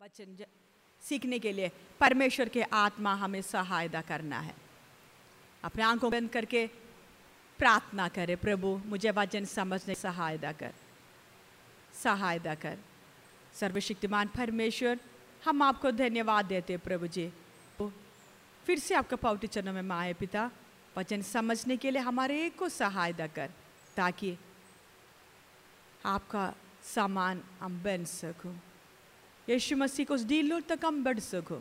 वचन सीखने के लिए परमेश्वर के आत्मा हमें सहायता करना है। अपने आँखों बंद करके प्रार्थना करें, प्रभु, मुझे वचन समझने सहायता कर। सहायता कर। सर्वशक्तिमान परमेश्वर, हम आपको धन्यवाद देते हैं, प्रभु जी। फिर से आपका पवित्र चरणों में माए पिता, वचन समझने के लिए हमारे एक को सहायता कर, ताकि आपका सामान हम बन सकूँ। यीशु मसीह को उस डीलों तक हम बढ़ सको।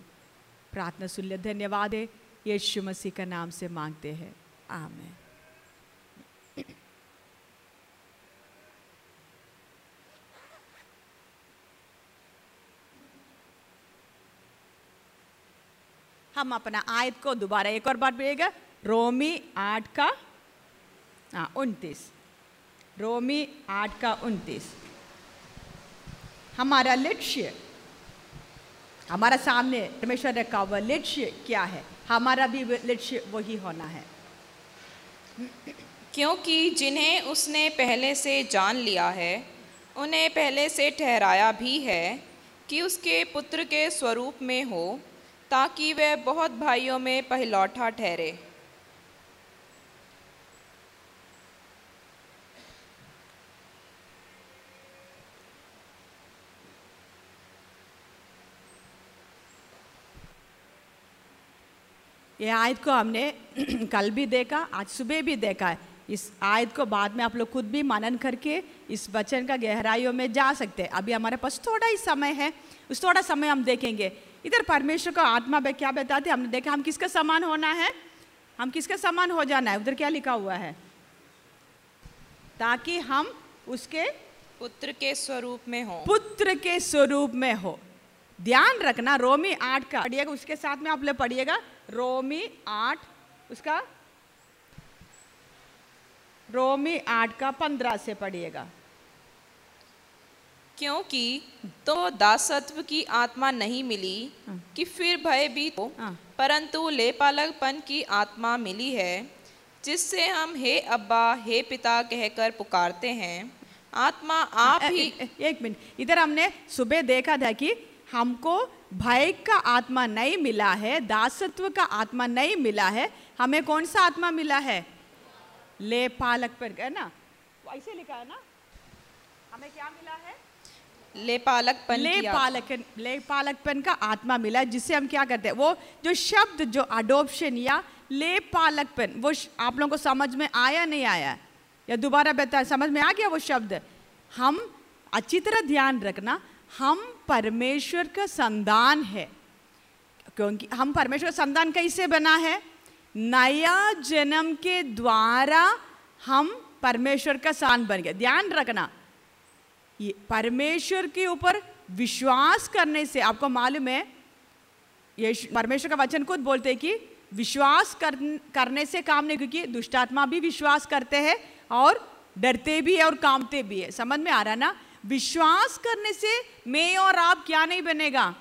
प्रार्थना सुन ले धन्यवाद। है यीशु मसीह का नाम से मांगते हैं। आमेन। हम अपना आयत को दोबारा एक और बार पढ़िएगा रोमी आठ का हाँ उनतीस। रोमी आठ का उनतीस। हमारा लक्ष्य हमारा सामने परमेश्वर रखा हुआ लक्ष्य क्या है? हमारा भी लक्ष्य वही होना है। क्योंकि जिन्हें उसने पहले से जान लिया है, उन्हें पहले से ठहराया भी है कि उसके पुत्र के स्वरूप में हो, ताकि वह बहुत भाइयों में पहलौठा ठहरे। ये आयत को हमने कल भी देखा आज सुबह भी देखा है। इस आयत को बाद में आप लोग खुद भी मनन करके इस वचन का गहराइयों में जा सकते हैं। अभी हमारे पास थोड़ा ही समय है उस थोड़ा समय हम देखेंगे। इधर परमेश्वर का आत्मा में क्या बताते हमने देखा हम किसका समान होना है? हम किसका समान हो जाना है? उधर क्या लिखा हुआ है? ताकि हम उसके पुत्र के स्वरूप में हो। पुत्र के स्वरूप में हो। ध्यान रखना रोमी आठ का पढ़िएगा उसके साथ में आप लोग पढ़िएगा। रोमी आठ उसका रोमी आठ का पंद्रह से पढ़िएगा। क्योंकि तो दासत्व की आत्मा नहीं मिली कि फिर भय भी हाँ। परंतु लेपालकपन की आत्मा मिली है जिससे हम हे अब्बा हे पिता कहकर पुकारते हैं। आत्मा आप ही ए- ए- एक मिनट इधर हमने सुबह देखा था कि हमको भय का आत्मा नहीं मिला है दासत्व का आत्मा नहीं मिला है हमें कौन सा आत्मा मिला है? ले पालक पर है ना? ऐसे लिखा है ना? हमें क्या मिला है? ले की आत्मा। पालक ले पालकपन का आत्मा मिला जिससे हम क्या करते हैं? वो जो शब्द जो अडोप्शन या ले पालकपन वो आप लोगों को समझ में आया नहीं आया? या दोबारा बता समझ में आ गया वो शब्द? हम अच्छी तरह ध्यान रखना हम परमेश्वर का संतान है। क्योंकि हम परमेश्वर का संतान कैसे बना है? नया जन्म के द्वारा हम परमेश्वर का सान बन गए। ध्यान रखना ये परमेश्वर के ऊपर विश्वास करने से आपको मालूम है ये परमेश्वर का वचन खुद बोलते हैं कि विश्वास कर, करने से काम नहीं क्योंकि दुष्टात्मा भी विश्वास करते हैं और डरते भी है और कामते भी है। समझ में आ रहा ना? विश्वास करने से मैं और आप क्या नहीं बनेगा?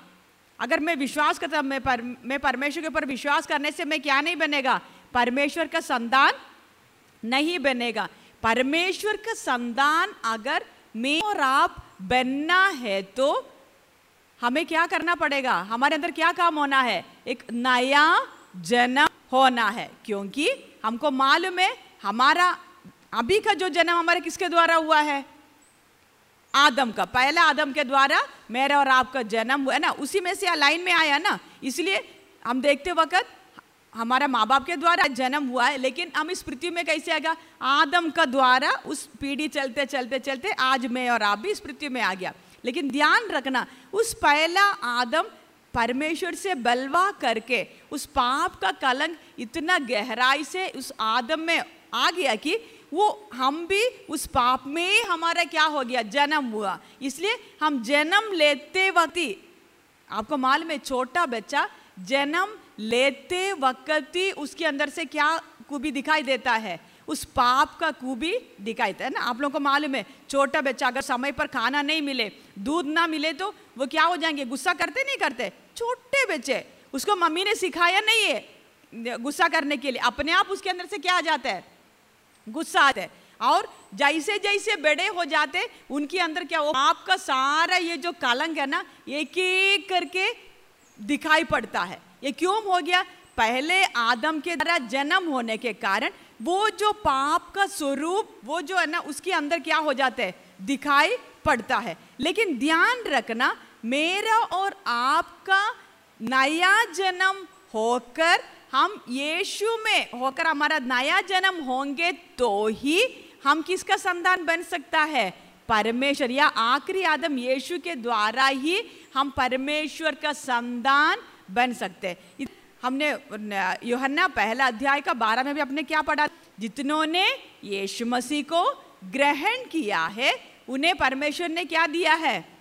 अगर मैं विश्वास करता मैं पर, मैं परमेश्वर के ऊपर विश्वास करने से मैं क्या नहीं बनेगा? परमेश्वर का संतान नहीं बनेगा। परमेश्वर का संतान अगर मैं और आप बनना है तो हमें क्या करना पड़ेगा? हमारे अंदर क्या काम होना है? एक नया जन्म होना है। क्योंकि हमको मालूम है हमारा अभी का जो जन्म हमारे किसके द्वारा हुआ है? आदम का। पहला आदम के द्वारा मेरा और आपका जन्म हुआ है ना, उसी में से लाइन में आया ना। इसलिए हम देखते वक्त हमारा माँ बाप के द्वारा जन्म हुआ है, लेकिन हम इस पृथ्वी में कैसे आएगा? आदम का द्वारा उस पीढ़ी चलते चलते चलते आज मैं और आप भी इस पृथ्वी में आ गया। लेकिन ध्यान रखना, उस पहला आदम परमेश्वर से बलवा करके उस पाप का कलंक इतना गहराई से उस आदम में आ गया कि वो हम भी उस पाप में ही हमारा क्या हो गया? जन्म हुआ। इसलिए हम जन्म लेते वक्त ही आपको मालूम है, छोटा बच्चा जन्म लेते वक्त ही उसके अंदर से क्या खूबी दिखाई देता है? उस पाप का खूबी दिखाई देता है ना? आप लोगों को मालूम है, छोटा बच्चा अगर समय पर खाना नहीं मिले, दूध ना मिले तो वो क्या हो जाएँगे? गुस्सा करते नहीं करते? छोटे बच्चे, उसको मम्मी ने सिखाया नहीं है, गुस्सा करने के लिए। अपने आप उसके अंदर से क्या आ जाता है? गुस्सा आता है। और जैसे जैसे बड़े हो जाते, उनके अंदर क्या हो आपका सारा ये जो कलंक है ना, एक एक करके दिखाई पड़ता है। ये क्यों हो गया? पहले आदम के द्वारा जन्म होने के कारण वो जो पाप का स्वरूप, वो जो है ना, उसके अंदर क्या हो जाते हैं? दिखाई पड़ता है। लेकिन ध्यान रखना, मेरा और आपका नया जन्म होकर हम यीशु में होकर हमारा नया जन्म होंगे तो ही हम किसका संतान बन सकता है? परमेश्वर या आखिरी आदम यीशु के द्वारा ही हम परमेश्वर का संतान बन सकते हैं। हमने योहन्ना पहला अध्याय का बारह में भी अपने क्या पढ़ा? जितनों ने यीशु मसीह को ग्रहण किया है, उन्हें परमेश्वर ने क्या दिया है?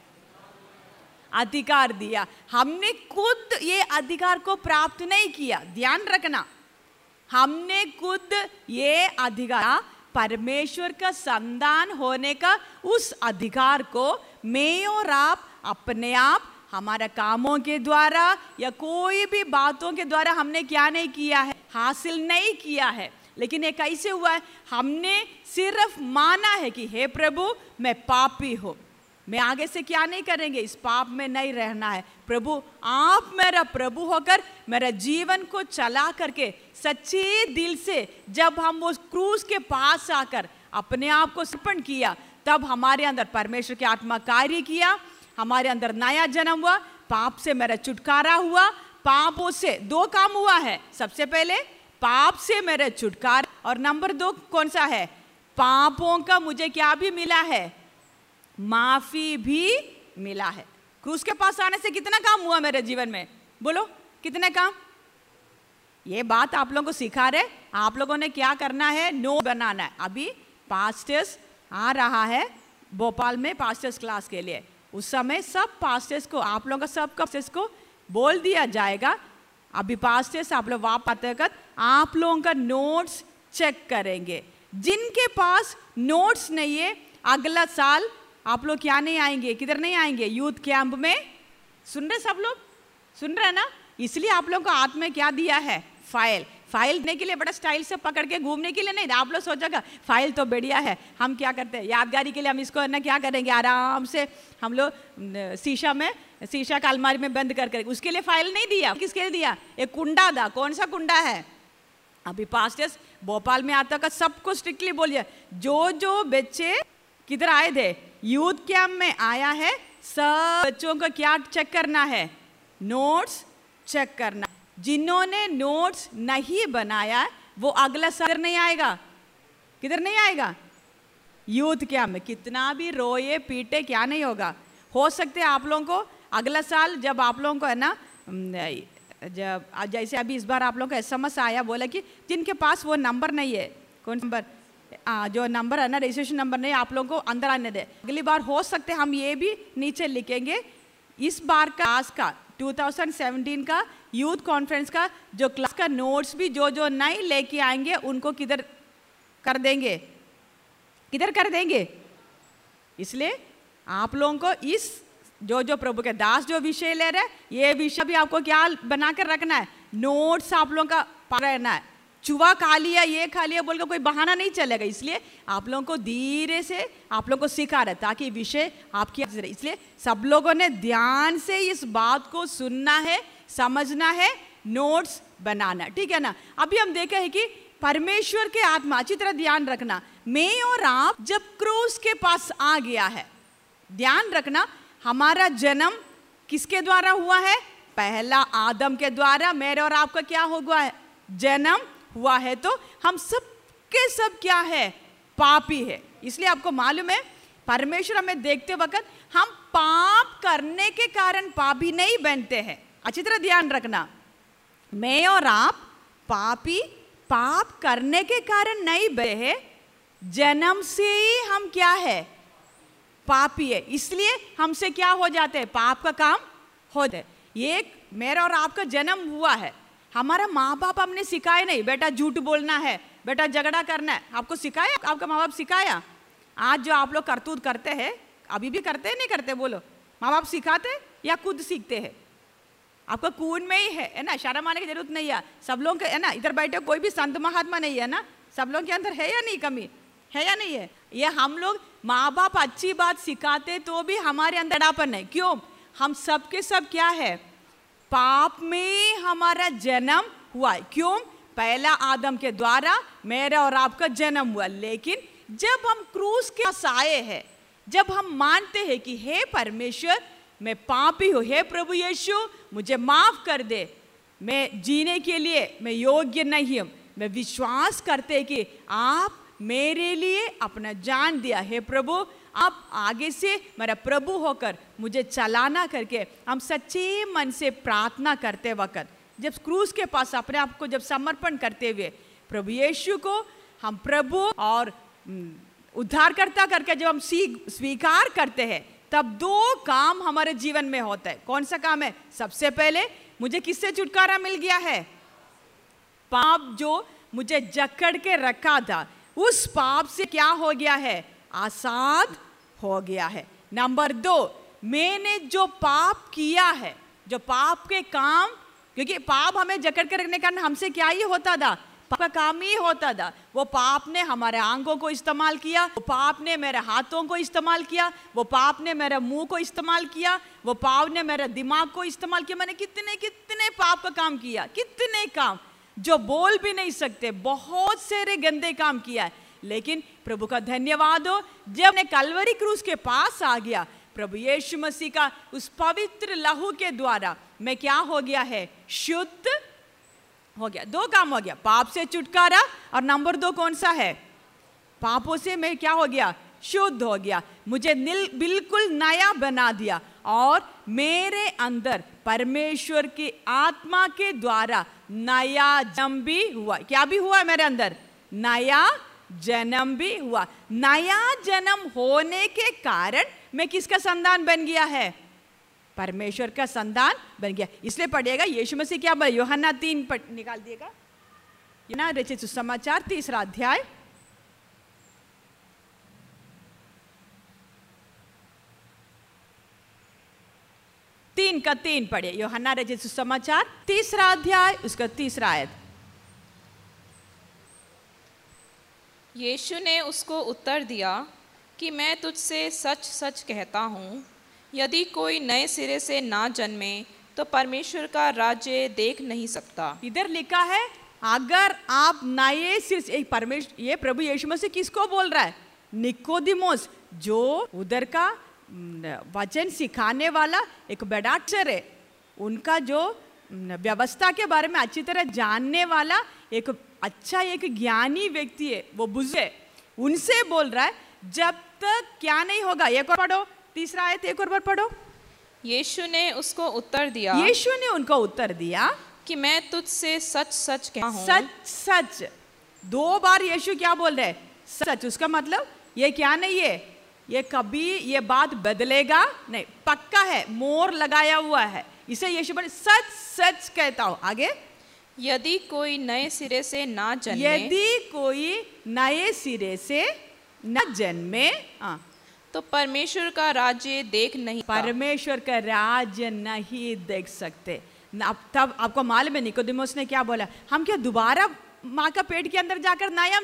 अधिकार दिया। हमने खुद ये अधिकार को प्राप्त नहीं किया। ध्यान रखना। हमने खुद ये अधिकार परमेश्वर का संदान होने का उस अधिकार को मैं और आप अपने आप, हमारे कामों के द्वारा या कोई भी बातों के द्वारा हमने क्या नहीं किया है? हासिल नहीं किया है। लेकिन ये कैसे हुआ है? हमने सिर्फ़ माना है कि, हे प्रभु, मैं पापी हूँ। मैं आगे से क्या नहीं करेंगे? इस पाप में नहीं रहना है। प्रभु, आप मेरा प्रभु होकर मेरा जीवन को चला करके सच्चे दिल से जब हम वो क्रूज के पास आकर अपने आप को समर्पण किया, तब हमारे अंदर परमेश्वर की आत्मा कार्य किया, हमारे अंदर नया जन्म हुआ, पाप से मेरा छुटकारा हुआ, पापों से दो काम हुआ है। सबसे पहले, पाप से मेरा छुटकारा, और नंबर दो कौन सा है? पापों का मुझे क्या भी मिला है? माफ़ी भी मिला है। क्रूस के पास आने से कितना काम हुआ मेरे जीवन में? बोलो, कितने काम? ये बात आप लोगों को सिखा रहे आप लोगों ने क्या करना है? नो बनाना है। अभी पास्टर्स आ रहा है भोपाल में पास्टर्स क्लास के लिए। उस समय सब पास्टर्स को, आप लोगों का सब पास्टर्स को बोल दिया जाएगा। अभी पास्टर्स आप लोग वाप आते वक्त आप लोगों का नोट्स चेक करेंगे। जिनके पास नोट्स नहीं है, अगला साल आप लोग क्या नहीं आएँगे? किधर नहीं आएँगे? यूथ कैंप में? सुन रहे सब लोग? सुन रहे ना? इसलिए आप लोगों को हाथ में क्या दिया है? फ़ाइल। फ़ाइल देने के लिए बड़ा स्टाइल से पकड़ के घूमने के लिए नहीं, आप लोग सोचेगा, फ़ाइल तो बढ़िया है, हम क्या करते हैं? यादगारी के लिए हम इसको ना क्या करेंगे? आराम से हम लोग शीशा में, शीशा का अलमारी में बंद कर उसके लिए फ़ाइल नहीं दिया? किसके लिए दिया? एक कुंडा था कौन सा कुंडा है? अभी पास्टर्स, भोपाल में आता का सबको स्ट्रिक्टली बोलिए। जो जो बच्चे किधर आए थे? यूथ कैंप में आया है, सब बच्चों को क्या चेक करना है? नोट्स चेक करना। जिन्होंने नोट्स नहीं बनाया, वो अगला साल नहीं आएगा। किधर नहीं आएगा? यूथ क्या में। कितना भी रोए, पीटे, क्या नहीं होगा। हो सकते आप लोगों को अगला साल जब आप लोगों को है ना जब, जैसे अभी इस बार आप लोगों को एस आया, बोला कि जिनके पास वो नंबर नहीं है। कौन नंबर? आ, जो नंबर है ना रजिस्ट्रेशन नंबर नहीं आप लोगों को अंदर आने दे। अगली बार हो सकते हम ये भी नीचे लिखेंगे इस बार का आज का 2017 का यूथ कॉन्फ्रेंस का जो क्लास का नोट्स भी जो जो नहीं लेके आएँगे उनको किधर कर देंगे? किधर कर देंगे? इसलिए आप लोगों को इस जो जो प्रभु के दास जो विषय ले रहे ये विषय भी आपको क्या बनाकर रखना है? नोट्स आप लोगों का रहना है चुवा खा लिया, ये खा लिया बोलकर कोई बहाना नहीं चलेगा। इसलिए आप लोगों को धीरे से, आप लोगों को सिखा रहे ताकि विषय आपकी इसलिए सब लोगों ने ध्यान से इस बात को सुनना है, समझना है नोट्स बनाना, ठीक है ना? अभी हम देखे हैं कि परमेश्वर के आत्मा, अच्छी तरह ध्यान रखना, मैं और आप जब क्रूस के पास आ गया है, ध्यान रखना, हमारा जन्म किसके द्वारा हुआ है? पहला आदम के द्वारा, मेरे और आपका क्या हो गया है? जन्म हुआ है तो हम सब के सब क्या है? पापी है। इसलिए आपको मालूम है, परमेश्वर हमें देखते वक्त हम पाप करने के कारण पापी नहीं बनते हैं। अच्छी तरह ध्यान रखना। मैं और आप पापी, पाप करने के कारण नहीं बने जन्म से ही हम क्या है? पापी है। इसलिए हमसे क्या हो जाते हैं? पाप का काम हो जाए एक मेरा और आपका जन्म हुआ है। हमारा माँ बाप हमने सिखाया नहीं। बेटा झूठ बोलना है, बेटा झगड़ा करना है। आपको सिखाया? आपका माँ बाप सिखाया? आज जो आप लोग करतूत करते हैं, अभी भी करते नहीं करते? बोलो। माँ बाप सिखाते या खुद सीखते हैं? आपका खून में ही है है ना? शर्म आने की ज़रूरत नहीं है। सब लोग है ना? इधर बैठे कोई भी संत महात्मा नहीं है ना? सब लोग के अंदर है या नहीं कमी? है या नहीं है? ये हम लोग माँ बाप अच्छी बात सिखाते तो भी हमारे अंदर अड़ापन है। क्यों? हम सब के सब क्या है? पाप में हमारा जन्म हुआ क्यों? पहला आदम के द्वारा मेरा और आपका जन्म हुआ। लेकिन जब हम क्रूस के आए हैं, जब हम मानते हैं कि, हे परमेश्वर, मैं पापी हूँ। हे प्रभु यीशु, मुझे माफ़ कर दे। मैं जीने के लिए, मैं योग्य नहीं हूँ। मैं विश्वास करते कि आप मेरे लिए अपना जान दिया। हे प्रभु आप आगे से मेरा प्रभु होकर मुझे चलाना करके हम सच्चे मन से प्रार्थना करते वक्त, जब क्रूस के पास अपने आप को जब समर्पण करते हुए प्रभु यीशु को हम प्रभु और उद्धारकर्ता करके जब हम स्वीकार करते हैं, तब दो काम हमारे जीवन में होता है। कौन सा काम है? सबसे पहले मुझे किससे छुटकारा मिल गया है? पाप जो मुझे जकड़ के रखा था, उस पाप से क्या हो गया है? आज़ाद हो गया है। नंबर दो, मैंने जो पाप किया है, जो पाप के काम, क्योंकि पाप हमें जकड़ के रखने का हमसे क्या ही होता था? पाप का काम ही होता था। वो पाप ने हमारे आँखों को इस्तेमाल किया, वो पाप ने मेरे हाथों को इस्तेमाल किया, वो पाप ने मेरे मुँह को इस्तेमाल किया, वो पाप ने मेरे दिमाग को इस्तेमाल किया। मैंने कितने कितने पाप का काम किया? कितने काम? जो बोल भी नहीं सकते, बहुत सारे गंदे काम किया है। लेकिन प्रभु का धन्यवाद हो, जब ने कलवरी क्रूस के पास आ गया, प्रभु यीशु मसीह का उस पवित्र लहू के द्वारा, मैं क्या हो गया है? शुद्ध हो गया, दो काम हो गया, पाप से छुटकारा और नंबर दो कौन सा है? पापों से मैं क्या हो गया? शुद्ध हो गया, मुझे निल, बिल्कुल नया बना दिया और मेरे अंदर परमेश्वर की आत्मा के द्वारा नया जन्म भी हुआ, क्या भी हुआ मेरे अंदर? नया जन्म भी हुआ। नया जन्म होने के कारण मैं किसका संतान बन गया है? परमेश्वर का संतान बन गया। इसलिए पढ़िएगा, यीशु मसीह क्या बोले? योहन्ना तीन निकाल दिएगा। ना रचित सुसमाचार, तीसरा अध्याय। तीन का तीन पढ़े योहन्ना रचित सुसमाचार, तीसरा अध्याय, उसका तीसरा आयत। यीशु ने उसको उत्तर दिया कि मैं तुझसे सच सच कहता हूँ, यदि कोई नए सिरे से ना जन्मे तो परमेश्वर का राज्य देख नहीं सकता। इधर लिखा है, अगर आप नए सिर से परमेश्वर ये प्रभु यीशु मसीह किसको बोल रहा है? निकोदिमोस, जो उधर का वचन सिखाने वाला एक बड़ा अक्षर है। उनका जो व्यवस्था के बारे में अच्छी तरह जानने वाला एक अच्छा एक ज्ञानी व्यक्ति है वो बुझे उनसे बोल रहा है जब तक क्या नहीं होगा एक और पढ़ो तीसरा आयत एक और बार पढ़ो। यीशु ने उसको उत्तर दिया। यीशु ने उनको उत्तर दिया कि मैं तुझसे सच सच कहता हूँ सच सच दो बार यीशु क्या बोल रहे हैं? सच उसका मतलब ये क्या नहीं है? ये कभी ये बात बदलेगा? नहीं पक्का है मोर लगाया हुआ है। इसे यीशु बोले सच सच कहता हूँ। आगे। यदि कोई नए सिरे से ना जन्मे यदि कोई नए सिरे से न जन्मे हाँ, तो परमेश्वर का राज्य देख नहीं परमेश्वर का राज्य नहीं देख सकते। अब तब आपको मालूम है निकोदिमोस ने क्या बोला? हम क्या दोबारा माँ का पेट के अंदर जाकर नया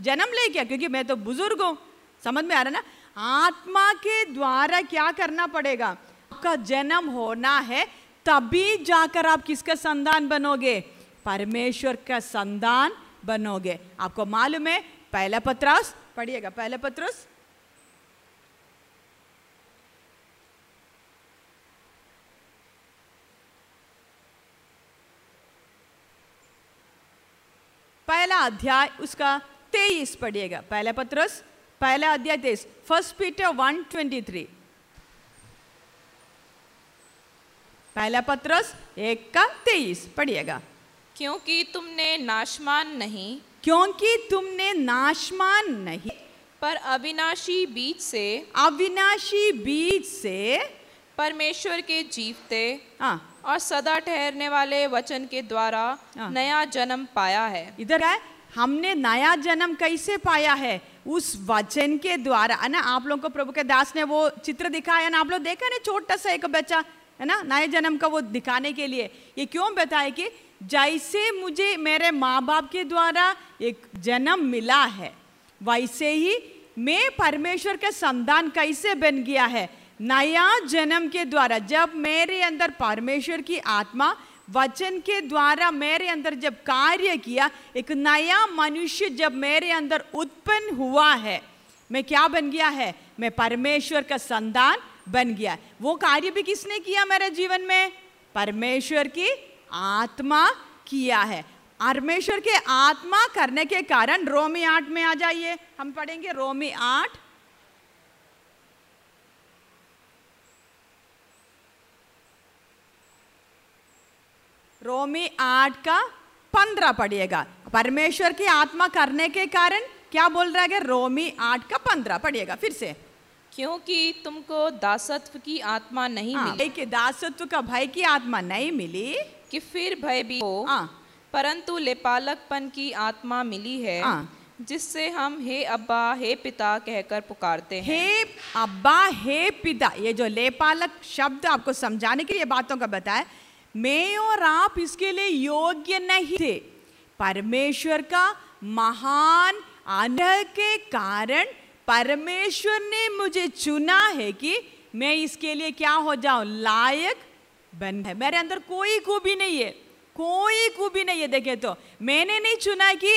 जन्म ले क्या? क्योंकि मैं तो बुज़ुर्ग हूँ। समझ में आ रहा ना? आत्मा के द्वारा क्या करना पड़ेगा? आपका जन्म होना है तभी जाकर आप किसका संतान बनोगे? परमेश्वर का संतान बनोगे। आपको मालूम है, पहला पत्रास, पढ़िएगा, पहला पत्रस। पहला अध्याय, उसका तेईस पढ़िएगा, पहला पत्रस, पहला अध्याय तेईस first Peter one twenty three पहला पत्रस एक का तेईस पढ़िएगा। क्योंकि तुमने नाशमान नहीं। क्योंकि तुमने नाशमान नहीं। पर अविनाशी बीज से अविनाशी बीज से परमेश्वर के जीवते हाँ और सदा ठहरने वाले वचन के द्वारा हाँ। नया जन्म पाया है। इधर है हमने नया जन्म कैसे पाया है? उस वचन के द्वारा। है ना आप लोगों को प्रभु के दास ने वो चित्र दिखाया ना? आप लोग देखा ना छोटा सा एक बच्चा है ना? नए जन्म का वो दिखाने के लिए। ये क्यों बताए कि जैसे मुझे मेरे माँ बाप के द्वारा एक जन्म मिला है, वैसे ही मैं परमेश्वर के संतान कैसे बन गया है? नया जन्म के द्वारा, जब मेरे अंदर परमेश्वर की आत्मा वचन के द्वारा मेरे अंदर जब कार्य किया, एक नया मनुष्य जब मेरे अंदर उत्पन्न हुआ है, मैं क्या बन गया है? मैं परमेश्वर का संतान बन गया। वो कार्य भी किसने किया मेरे जीवन में? परमेश्वर की आत्मा किया है। परमेश्वर के आत्मा करने के कारण रोमी आठ में आ जाइए। हम पढ़ेंगे रोमी आठ। रोमी आठ का पंद्रह पढ़िएगा। परमेश्वर की आत्मा करने के कारण क्या बोल रहा है? रोमी आठ का पंद्रह पढ़िएगा। फिर से। क्योंकि तुमको दासत्व की आत्मा नहीं हाँ, मिली। कि दासत्व का भय की आत्मा नहीं मिली। कि फिर भय भी हो हाँ। परंतु लेपालकपन की आत्मा मिली है हाँ। जिससे हम हे अब्बा हे पिता कहकर पुकारते हैं। हे अब्बा हे पिता ये जो लेपालक शब्द आपको समझाने के लिए बातों का बताया मैं और आप इसके लिए योग्य नहीं थे। परमेश्वर का महान आनंद के कारण परमेश्वर ने मुझे चुना है कि मैं इसके लिए क्या हो जाऊँ? लायक बन है। मेरे अंदर कोई खूबी नहीं है। कोई खूबी नहीं है। देखे तो मैंने नहीं चुना कि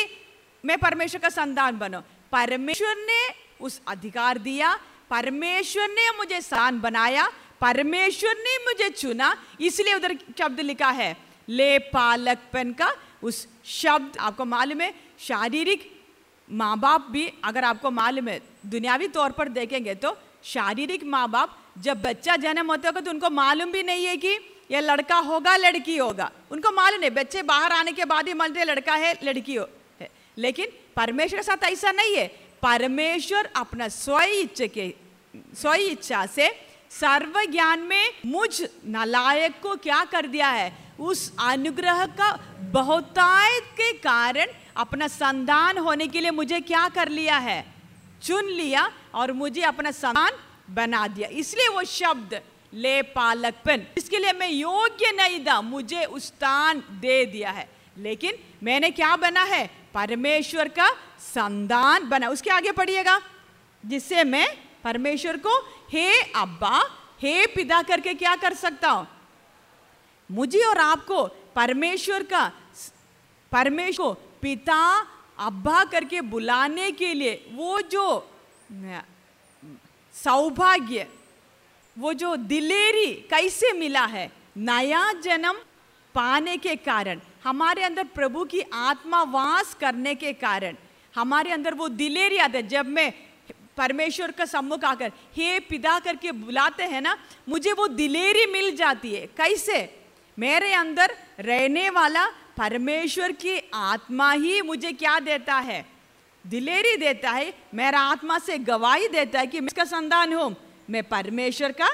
मैं परमेश्वर का संतान बनो। परमेश्वर ने उस अधिकार दिया। परमेश्वर ने मुझे सान बनाया। परमेश्वर ने मुझे चुना। इसलिए उधर शब्द लिखा है, ले पालकपन का उस शब्द। आपको मालूम है, शारीरिक माँ बाप भी, अगर आपको मालूम है दुनियावी तौर पर देखेंगे तो शारीरिक माँ बाप जब बच्चा जन्म होता होगा तो उनको मालूम भी नहीं है कि यह लड़का होगा, लड़की होगा। उनको मालूम नहीं, बच्चे बाहर आने के बाद ही मानते हैं लड़का है, लड़की हो, है। लेकिन परमेश्वर के साथ ऐसा नहीं है। परमेश्वर अपना स्व इच्छा के स्व इच्छा से सर्व ज्ञान में मुझ नालायक को क्या कर दिया है? उस अनुग्रह का बहुतायत के कारण अपना संतान होने के लिए मुझे क्या कर लिया है? चुन लिया और मुझे अपना संतान बना दिया। इसलिए वो शब्द, ले पालकपन इसके लिए मैं योग्य नहीं था, मुझे उस स्थान दे दिया है। लेकिन मैंने क्या बना है? परमेश्वर का संतान बना। उसके आगे पढ़िएगा, जिससे मैं परमेश्वर को, हे अब्बा, हे पिता करके क्या कर सकता हूँ? मुझे और आपको परमेश्वर का, परमेश्वर पिता अब्बा करके बुलाने के लिए वो जो सौभाग्य, वो जो दिलेरी कैसे मिला है? नया जन्म पाने के कारण, हमारे अंदर प्रभु की आत्मा वास करने के कारण, हमारे अंदर वो दिलेरी आते जब मैं परमेश्वर का सम्मुख आकर, हे पिता करके बुलाते हैं ना, मुझे वो दिलेरी मिल जाती है। कैसे? मेरे अंदर रहने वाला परमेश्वर की आत्मा ही मुझे क्या देता है? दिलेरी देता है, मेरा आत्मा से गवाही देता है कि मैं इसका संतान हूँ। मैं परमेश्वर का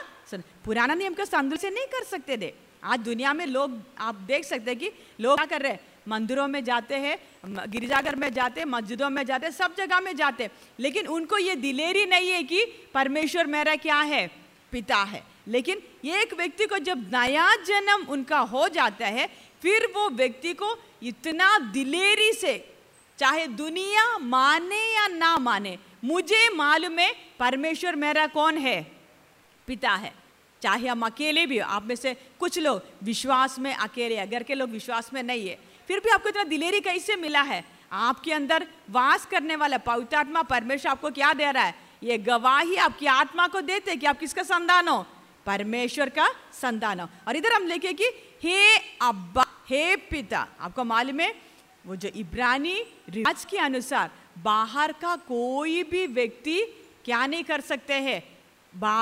पुराना नियम का संदर्भ से नहीं कर सकते थे आज दुनिया में लोग, आप देख सकते हैं कि लोग क्या कर रहे हैं? मंदिरों में जाते हैं गिरजाघर में जाते हैं, मस्जिदों में जाते सब जगह में जाते लेकिन उनको ये दिलेरी नहीं है कि परमेश्वर मेरा क्या है? पिता है। लेकिन एक व्यक्ति को जब नया जन्म उनका हो जाता है फिर वो व्यक्ति को इतना दिलेरी से, चाहे दुनिया माने या ना माने, मुझे मालूम है परमेश्वर मेरा कौन है? पिता है। चाहे हम अकेले भी हो, आप में से कुछ लोग विश्वास में अकेले, अगर के लोग विश्वास में नहीं है, फिर भी आपको इतना दिलेरी कैसे मिला है? आपके अंदर वास करने वाला पवित्र आत्मा परमेश्वर आपको क्या दे रहा है? ये गवाही आपकी आत्मा को देते कि आप किसका संतान हो? परमेश्वर का संतान हो। और इधर हम लिखे कि, हे अब्बा हे पिता आपको मालूम है वो जो इब्रानी रिवाज के अनुसार बाहर का कोई भी व्यक्ति क्या नहीं कर सकते हैं? बा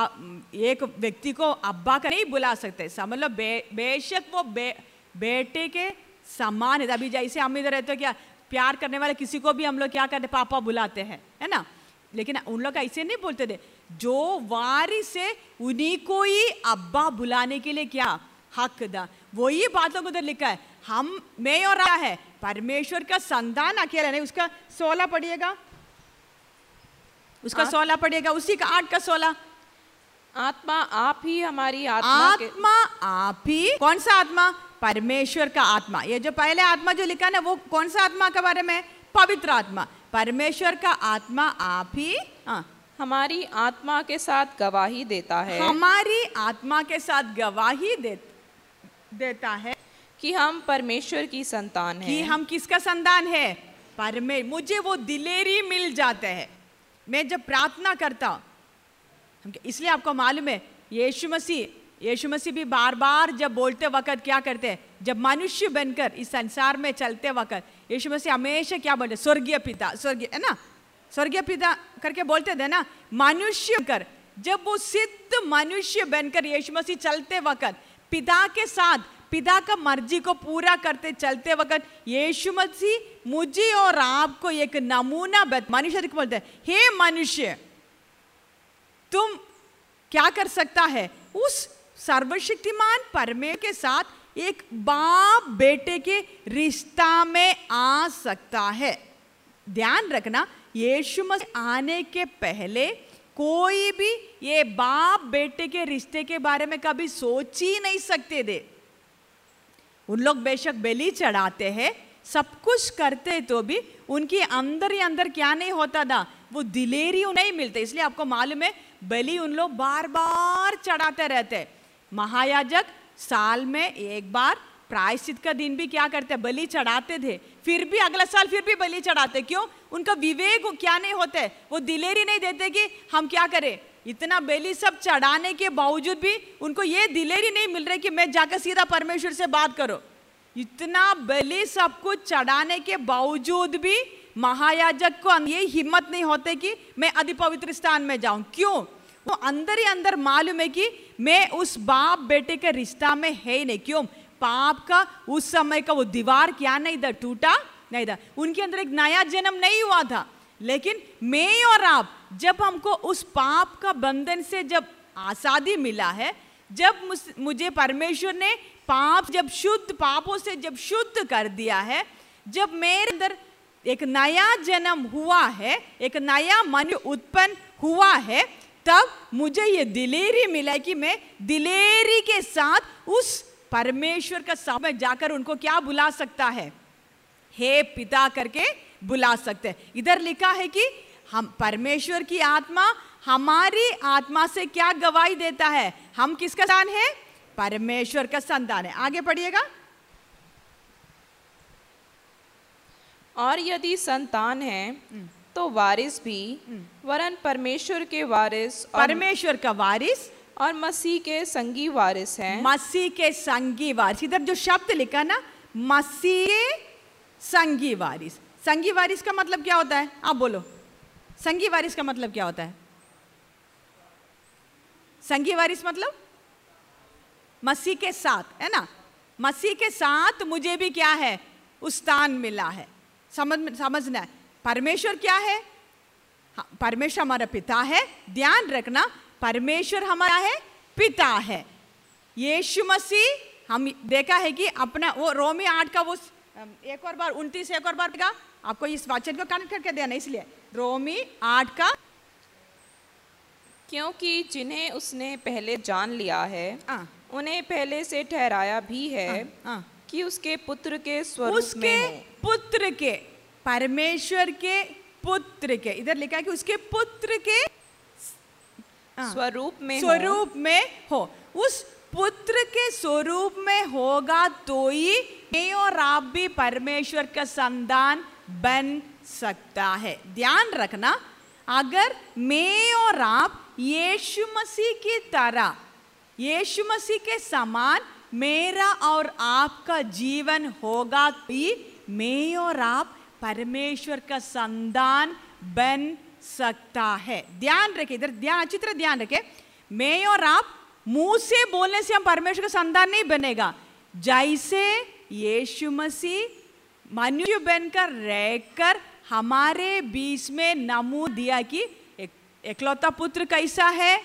एक व्यक्ति को अब्बा का नहीं बुला सकते। समझ लो बे, बेशक वो बे, बेटे के समान है। अभी जैसे हम इधर रहते हो क्या प्यार करने वाले किसी को भी हम लोग क्या करते पापा बुलाते हैं है ना? लेकिन उन लोग ऐसे नहीं बोलते थे। जो वारिस है उन्हीं को ही अब्बा बुलाने के लिए क्या हक दा। वही बातों को उधर लिखा है। हम मैं और आ है। परमेश्वर का संतान अकेला नहीं उसका सोलह पढ़िएगा उसका सोलह पढ़िएगा उसी का आठ का सोलह आत्मा आप ही हमारी आत्मा आत्मा आप ही कौन सा आत्मा? परमेश्वर का आत्मा। ये जो पहले आत्मा जो लिखा ना वो कौन सा आत्मा के बारे में पवित्र आत्मा। परमेश्वर का आत्मा आप ही हाँ, हमारी आत्मा के साथ गवाही देता है। हमारी आत्मा के साथ गवाही दे, देता है कि हम परमेश्वर की संतान हैं। कि हम किसका संतान है? परमे मुझे वो दिलेरी मिल जाते हैं। मैं जब प्रार्थना करता हूँ इसलिए आपको मालूम है यीशु मसीह यीशु मसीह भी बार बार जब बोलते वक्त क्या करते हैं? जब मनुष्य बनकर इस संसार में चलते वक्त यीशु मसीह हमेशा क्या बोलते स्वर्गीय पिता स्वर्गीय है ना? स्वर्गीय पिता करके बोलते थे ना मनुष्य कर जब वो सिद्ध मनुष्य बनकर यीशु मसीह चलते वक्त पिता के साथ, पिता का मर्ज़ी को पूरा करते चलते वक्त यीशु मसीह मुझे और आपको एक नमूना मनुष्य को बोलते हैं, हे मनुष्य, तुम क्या कर सकता है? उस सर्वशक्तिमान परमे के साथ एक बाप बेटे के रिश्ता में आ सकता है। ध्यान रखना, यीशु मसीह आने के पहले कोई भी ये बाप बेटे के रिश्ते के बारे में कभी सोच ही नहीं सकते थे। उन लोग बेशक बलि चढ़ाते हैं, सब कुछ करते तो भी उनके अंदर ही अंदर क्या नहीं होता था, वो दिलेरी नहीं मिलते, इसलिए आपको मालूम है बलि उन लोग बार बार चढ़ाते रहते। महायाजक साल में एक बार प्रायश्चित का दिन भी क्या करते, बलि चढ़ाते थे, फिर भी अगला साल फिर भी बलि चढ़ाते, क्यों? उनका विवेक क्या नहीं होते वो दिलेरी नहीं देते कि हम क्या करें? इतना बेली सब चढ़ाने के बावजूद भी उनको ये दिलेरी नहीं मिल रही कि मैं जाकर सीधा परमेश्वर से बात करो। इतना बलि सब कुछ चढ़ाने के बावजूद भी महायाजक को ये हिम्मत नहीं होते कि मैं अधि पवित्र स्थान में जाऊँ। क्यों? वो अंदर ही अंदर मालूम है कि मैं उस बाप बेटे के रिश्ता में है ही नहीं। क्यों? पाप का उस समय का वो दीवार क्या नहीं था? टूटा? नहीं था। उनके अंदर एक नया जन्म नहीं हुआ था। लेकिन मैं और आप, जब हमको उस पाप का बंधन से जब आज़ादी मिला है, जब मुझे परमेश्वर ने पाप, जब शुद्ध पापों से जब शुद्ध कर दिया है, जब मेरे अंदर एक नया जन्म हुआ है, एक नया मन उत्पन्न हुआ है, तब मुझे ये दिलेरी मिला कि मैं दिलेरी के साथ उस परमेश्वर का समय जाकर उनको क्या बुला सकता है। हे पिता करके बुला सकते हैं। इधर लिखा है कि हम परमेश्वर की आत्मा हमारी आत्मा से क्या गवाही देता है? हम किसका संतान है? परमेश्वर का संतान है। आगे पढ़िएगा। और यदि संतान है तो वारिस भी वरन परमेश्वर के वारिस परमेश्वर का वारिस और मसीह के संगी वारिस हैं। मसीह के संगी वारिस। इधर जो शब्द लिखा ना मसीह संगी वारिस संगी वारिस का मतलब क्या होता है? आप बोलो। संगी वारिस का मतलब क्या होता है? संगी वारिस मतलब? मसीह के साथ है ना? मसीह के साथ मुझे भी क्या है? उस स्थान मिला है। समझ समझना है। परमेश्वर क्या है? हाँ, परमेश्वर हमारा पिता है। ध्यान रखना परमेश्वर हमारा है पिता है। यीशु मसीह हम देखा है कि अपना वो रोमी आठ का वो एक और बार उनतीस एक और बार का आपको इस वचन को कनेक्ट करके देना इसलिए। रोमी आठ का। क्योंकि जिन्हें उसने पहले जान लिया है आ, उन्हें पहले से ठहराया भी है आ, आ, कि उसके पुत्र के स्वरूप उसके में पुत्र के परमेश्वर के पुत्र के। इधर लिखा है कि उसके पुत्र के स्वरूप में स्वरूप में हो। उस पुत्र के स्वरूप में होगा तो ही मैं और आप भी परमेश्वर का संतान बन सकता है ध्यान रखना अगर मैं और आप यीशु मसीह की तरह यीशु मसीह के समान मेरा और आपका जीवन होगा भी मैं और आप परमेश्वर का संतान बन सकता है ध्यान रखे इधर ध्यान तरह ध्यान रखे मैं और आप मुँह से बोलने से हम परमेश्वर का संतान नहीं बनेगा जैसे यीशु मसीह मनुष्य बनकर रहकर हमारे बीच में नमू दिया कि एक, एकलौता पुत्र कैसा है?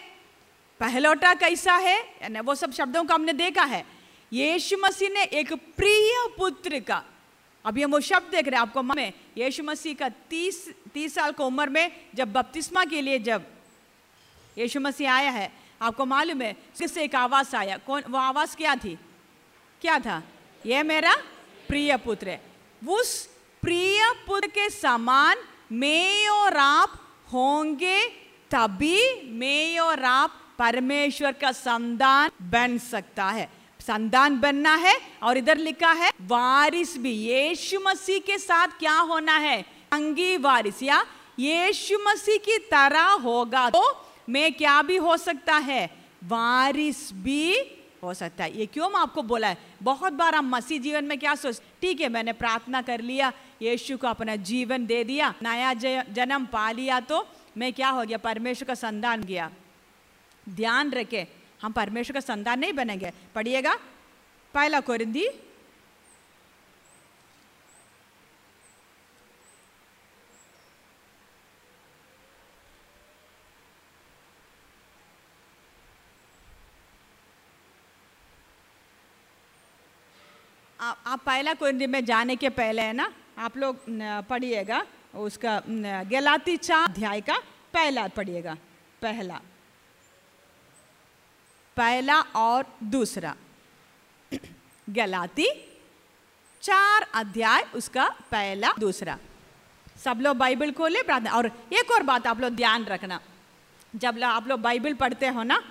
पहलौटा कैसा है? यानी वो सब शब्दों को हमने देखा है। यीशु मसीह ने एक प्रिय पुत्र का, अभी हम वो शब्द देख रहे हैं आपको में यीशु मसीह का तीस तीस साल की उम्र में जब बपतिस्मा के लिए जब यीशु मसीह आया है, आपको मालूम है, किससे एक आवाज़ आया? कौन, वो आवाज़ क्या थी? क्या था? ये मेरा प्रिय पुत्र है। उस प्रिय पुत्र के समान मैं और आप होंगे, तभी मैं और आप परमेश्वर का संतान बन सकता है। संतान बनना है और इधर लिखा है, वारिस भी यीशु मसीह के साथ क्या होना है? अंगी वारिस, या यीशु मसीह की तरह होगा तो मैं क्या भी हो सकता है? वारिस भी हो सकता है। ये क्यों मैं आपको बोला है? बहुत बार हम मसीह जीवन में क्या सोच, ठीक है, मैंने प्रार्थना कर लिया, यीशु को अपना जीवन दे दिया, नया जन्म पा लिया तो मैं क्या हो गया? परमेश्वर का संदान गया। ध्यान रखे, हम परमेश्वर का संदान नहीं बनेंगे। पढ़िएगा, पहला कोरिंदी आप पहला कोरिंदी में जाने के पहले है ना, आप लोग पढ़िएगा उसका गलाती चार अध्याय का पहला पढ़िएगा। पहला। पहला और दूसरा। गलाती चार अध्याय, उसका पहला, दूसरा। सब लोग बाइबल खोले, प्रार्थना, और एक और बात आप लोग ध्यान रखना। जब लो- आप लोग बाइबल पढ़ते हो ना,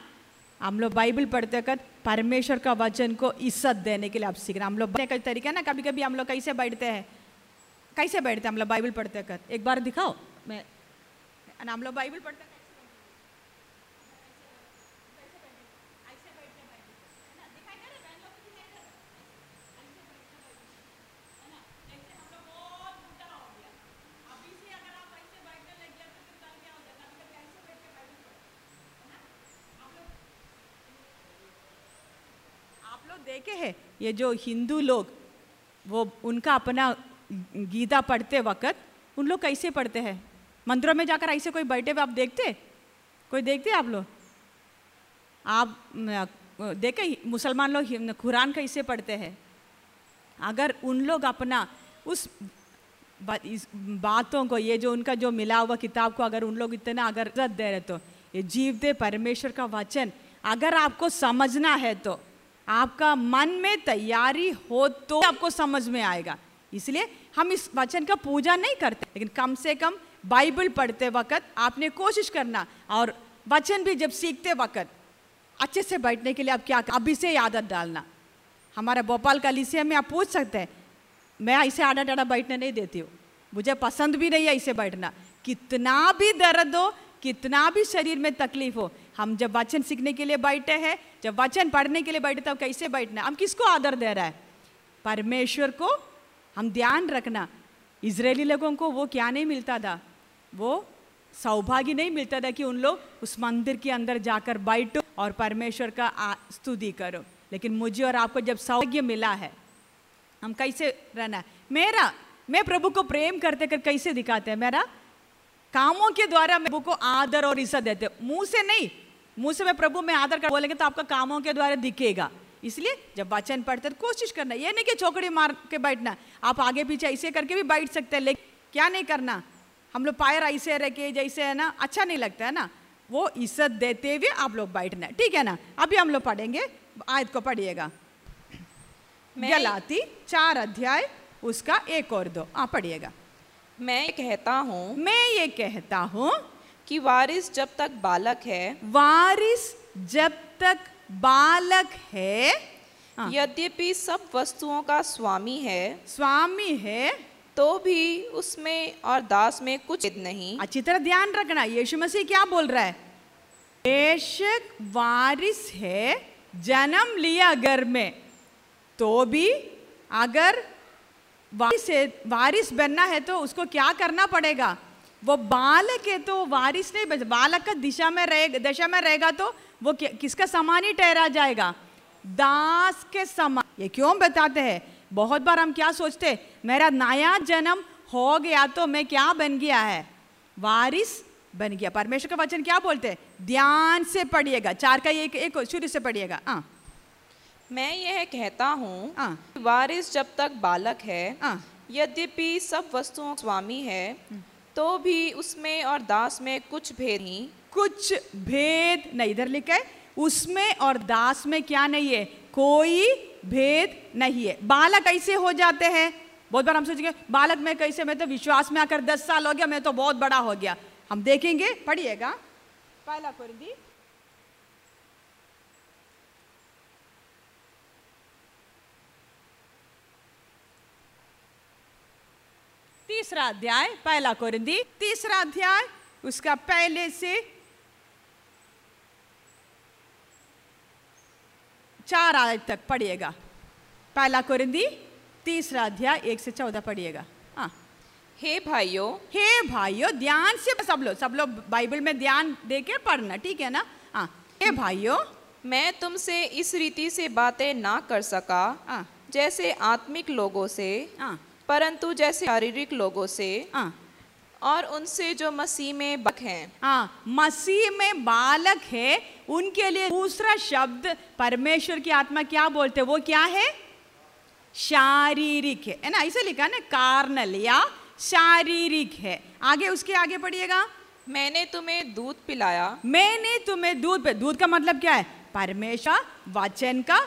हम लोग बाइबल पढ़ते वक्त परमेश्वर का वचन को इज़्ज़त देने के लिए आप सीख रहे हैं। हम लोग का तरीका ना कभी कभी हम लोग कैसे बैठते हैं? कैसे बैठते हैं? हम लोग बाइबल पढ़ते कर। एक बार दिखाओ। मैं हम लोग बाइबल पढ़ते आप लोग देखे हैं। ये जो हिंदू लोग वो उनका अपना गीता पढ़ते वक्त उन लोग कैसे पढ़ते हैं? मंदिरों में जाकर ऐसे कोई बैठे हुए आप देखते? कोई देखते आप लोग? आप देखे मुसलमान लोग कुरान कैसे पढ़ते हैं? अगर उन लोग अपना उस बा, इस बातों को ये जो उनका जो मिला हुआ किताब को अगर उन लोग इतना अगर दे रहे तो ये जीव दे परमेश्वर का वचन अगर आपको समझना है तो आपका मन में तैयारी हो तो आपको समझ में आएगा। इसलिए हम इस वचन का पूजा नहीं करते, लेकिन कम से कम बाइबल पढ़ते वक्त आपने कोशिश करना और वचन भी जब सीखते वक्त अच्छे से बैठने के लिए आप क्या अभी से आदत डालना। हमारा भोपाल का लिसिया में आप पूछ सकते हैं, मैं ऐसे आड़ा टाड़ा बैठने नहीं देती हूँ। मुझे पसंद भी नहीं है ऐसे बैठना। कितना भी दर्द हो, कितना भी शरीर में तकलीफ़ हो हम जब वचन सीखने के लिए बैठे हैं, जब वचन पढ़ने के लिए बैठे, तब कैसे बैठना? हम किसको आदर दे रहा है? परमेश्वर को हम ध्यान रखना। इसराइली लोगों को वो क्या नहीं मिलता था? वो सौभाग्य नहीं मिलता था कि उन लोग उस मंदिर के अंदर जाकर बैठो और परमेश्वर का स्तुति करो। लेकिन मुझे और आपको जब सौभाग्य मिला है, हम कैसे रहना है? मेरा, मैं प्रभु को प्रेम करते कर कैसे दिखाते हैं? मेरा कामों के द्वारा मैं प्रभु को आदर और इज़्ज़त देते। मुँह से नहीं मुँह से मैं प्रभु में आदर कर बोलेंगे तो आपका कामों के द्वारा दिखेगा। इसलिए जब वचन पढ़ते तो कोशिश करना। ये नहीं कि चौकड़ी मार के बैठना। आप आगे पीछे ऐसे करके भी बैठ सकते हैं लेकिन क्या नहीं करना? हम लोग पायर ऐसे रह के जैसे है ना अच्छा नहीं लगता है ना? वो इज़्ज़त देते हुए आप लोग बैठना। है ठीक है ना? अभी हम लोग पढ़ेंगे। आयत को पढ़िएगा। गलाती चार अध्याय उसका एक और दो। हाँ पढ़िएगा। मैं कहता हूँ मैं ये कहता हूँ कि वारिस जब तक बालक है वारिस जब तक बालक है हाँ, यद्यपि सब वस्तुओं का स्वामी है स्वामी है। तो भी उसमें और दास में कुछ नहीं। अच्छी तरह ध्यान रखना यीशु मसीह क्या बोल रहा है? बेशक वारिस है जन्म लिया घर में तो भी अगर वारिस है वारिस बनना है तो उसको क्या करना पड़ेगा? वो बालक है तो वारिस नहीं बच बालक का दिशा में रहेगा दशा में रहेगा तो वो किसका समान ही ठहरा जाएगा? दास के समान। ये क्यों बताते हैं? बहुत बार हम क्या सोचते हैं, मेरा नया जन्म हो गया तो मैं क्या बन गया है? वारिस बन गया। परमेश्वर का वचन क्या बोलते हैं? ध्यान से पढ़िएगा। चार का एक एक शुरू से पढ़िएगा। हाँ। मैं यह कहता हूँ हाँ। वारिस जब तक बालक है हाँ। यद्यपि सब वस्तुओं स्वामी है तो भी उसमें और दास में कुछ भेद नहीं। कुछ भेद नहीं। इधर लिखा है, उसमें और दास में क्या नहीं है? कोई भेद नहीं है। बालक ऐसे हो जाते हैं, बहुत बार हम सोचेंगे, बालक में कैसे? मैं तो विश्वास में आकर दस साल हो गया, मैं तो बहुत बड़ा हो गया। हम देखेंगे, पढ़िएगा। पहला कुरिंदी तीसरा अध्याय पहला कोरिंदी तीसरा अध्याय उसका पहले से चार आयत तक पढ़िएगा। पहला कोरिंदी तीसरा अध्याय एक से चौदह पढ़िएगा। हाँ। हे भाइयों। हे भाइयों ध्यान से सब लोग सब लोग बाइबल में ध्यान देकर पढ़ना ठीक है ना? हाँ। हे भाइयों। मैं तुमसे इस रीति से बातें ना कर सका हाँ। जैसे आत्मिक लोगों से। हाँ। परंतु जैसे शारीरिक लोगों से हाँ और उनसे जो मसीह में बक हैं। हाँ मसीह में बालक है उनके लिए दूसरा शब्द परमेश्वर की आत्मा क्या बोलते हैं? वो क्या है? शारीरिक है। है ना? इसे लिखा ना कार्नल या शारीरिक है। आगे उसके आगे पढ़िएगा। मैंने तुम्हें दूध पिलाया। मैंने तुम्हें दूध पे दूध का मतलब क्या है? परमेश्वर वचन का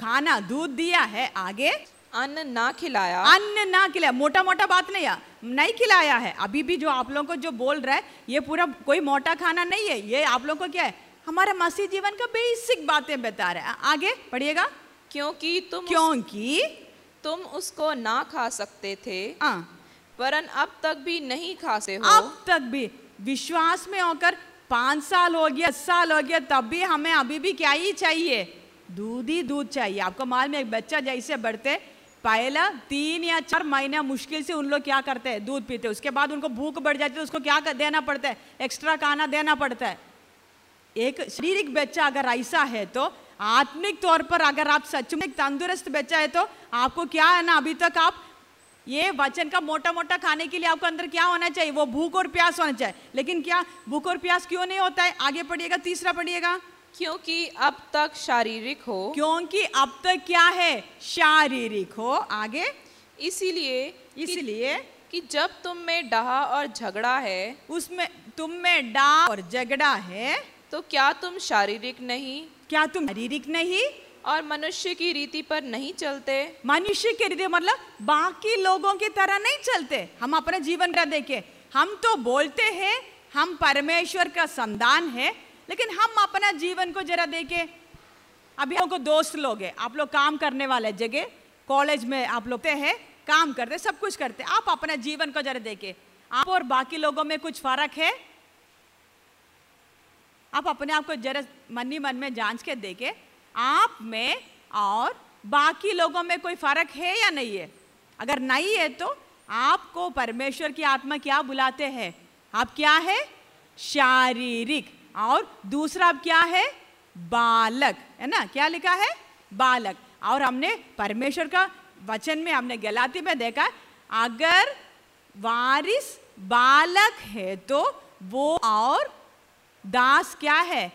खाना दूध दिया है आगे। अन्न ना खिलाया। अन्न ना खिलाया। मोटा मोटा बात नहीं है। नहीं खिलाया है। अभी भी जो आप लोगों को जो बोल रहा है ये पूरा कोई मोटा खाना नहीं है। ये आप लोगों को क्या है? हमारा मसीह जीवन का बेसिक बातें बता रहे हैं। आगे पढ़िएगा। क्योंकि तुम क्योंकि तुम उसको ना खा सकते थे हाँ। वरन अब तक भी नहीं खासे हो। अब तक भी विश्वास में होकर पाँच साल हो गया साल हो गया तब भी हमें अभी भी क्या ही चाहिए? दूध ही दूध चाहिए। आपको मालूम है एक बच्चा जैसे बढ़ते पहला तीन या चार महीना मुश्किल से उन लोग क्या करते हैं? दूध पीते उसके बाद उनको भूख बढ़ जाती है तो उसको क्या देना पड़ता है? एक्स्ट्रा खाना देना पड़ता है। एक शारीरिक बच्चा अगर ऐसा है तो आत्मिक तौर पर अगर आप सच में तंदुरुस्त बच्चा है तो आपको क्या है ना, अभी तक आप, ये वचन का मोटा मोटा खाने के लिए आपको अंदर क्या होना चाहिए? वो भूख और प्यास होना चाहिए। लेकिन क्या, भूख और प्यास क्यों नहीं होता है? आगे पढ़िएगा, तीसरा पढ़िएगा। क्योंकि अब तक शारीरिक हो। क्योंकि अब तक क्या है? शारीरिक हो। आगे। इसीलिए इसलिए कि जब तुम में डहा और झगड़ा है उसमें तुम में डा और झगड़ा है तो क्या तुम शारीरिक नहीं? क्या तुम शारीरिक नहीं? और मनुष्य की रीति पर नहीं चलते। मनुष्य के रीति मतलब बाकी लोगों की तरह नहीं चलते। हम अपने जीवन का देखे हम तो बोलते हैं हम परमेश्वर का संदान है लेकिन हम अपना जीवन को जरा देखे। अभी हमको दोस्त लोग हैं, आप लोग काम करने वाले जगह, कॉलेज में आप लोग हैं, काम करते सब कुछ करते आप अपना जीवन को जरा देखे। आप और बाकी लोगों में कुछ फ़र्क है? आप अपने आप को जरा मन ही मन में जाँच के देखे, आप में और बाकी लोगों में कोई फ़र्क है या नहीं है? अगर नहीं है तो आपको परमेश्वर की आत्मा क्या बुलाते हैं? आप क्या है? शारीरिक। और दूसरा अब क्या है? बालक, है ना? क्या लिखा है? बालक। और हमने परमेश्वर का वचन में, हमने गलाती में देखा, अगर वारिस बालक है तो वो और दास क्या है?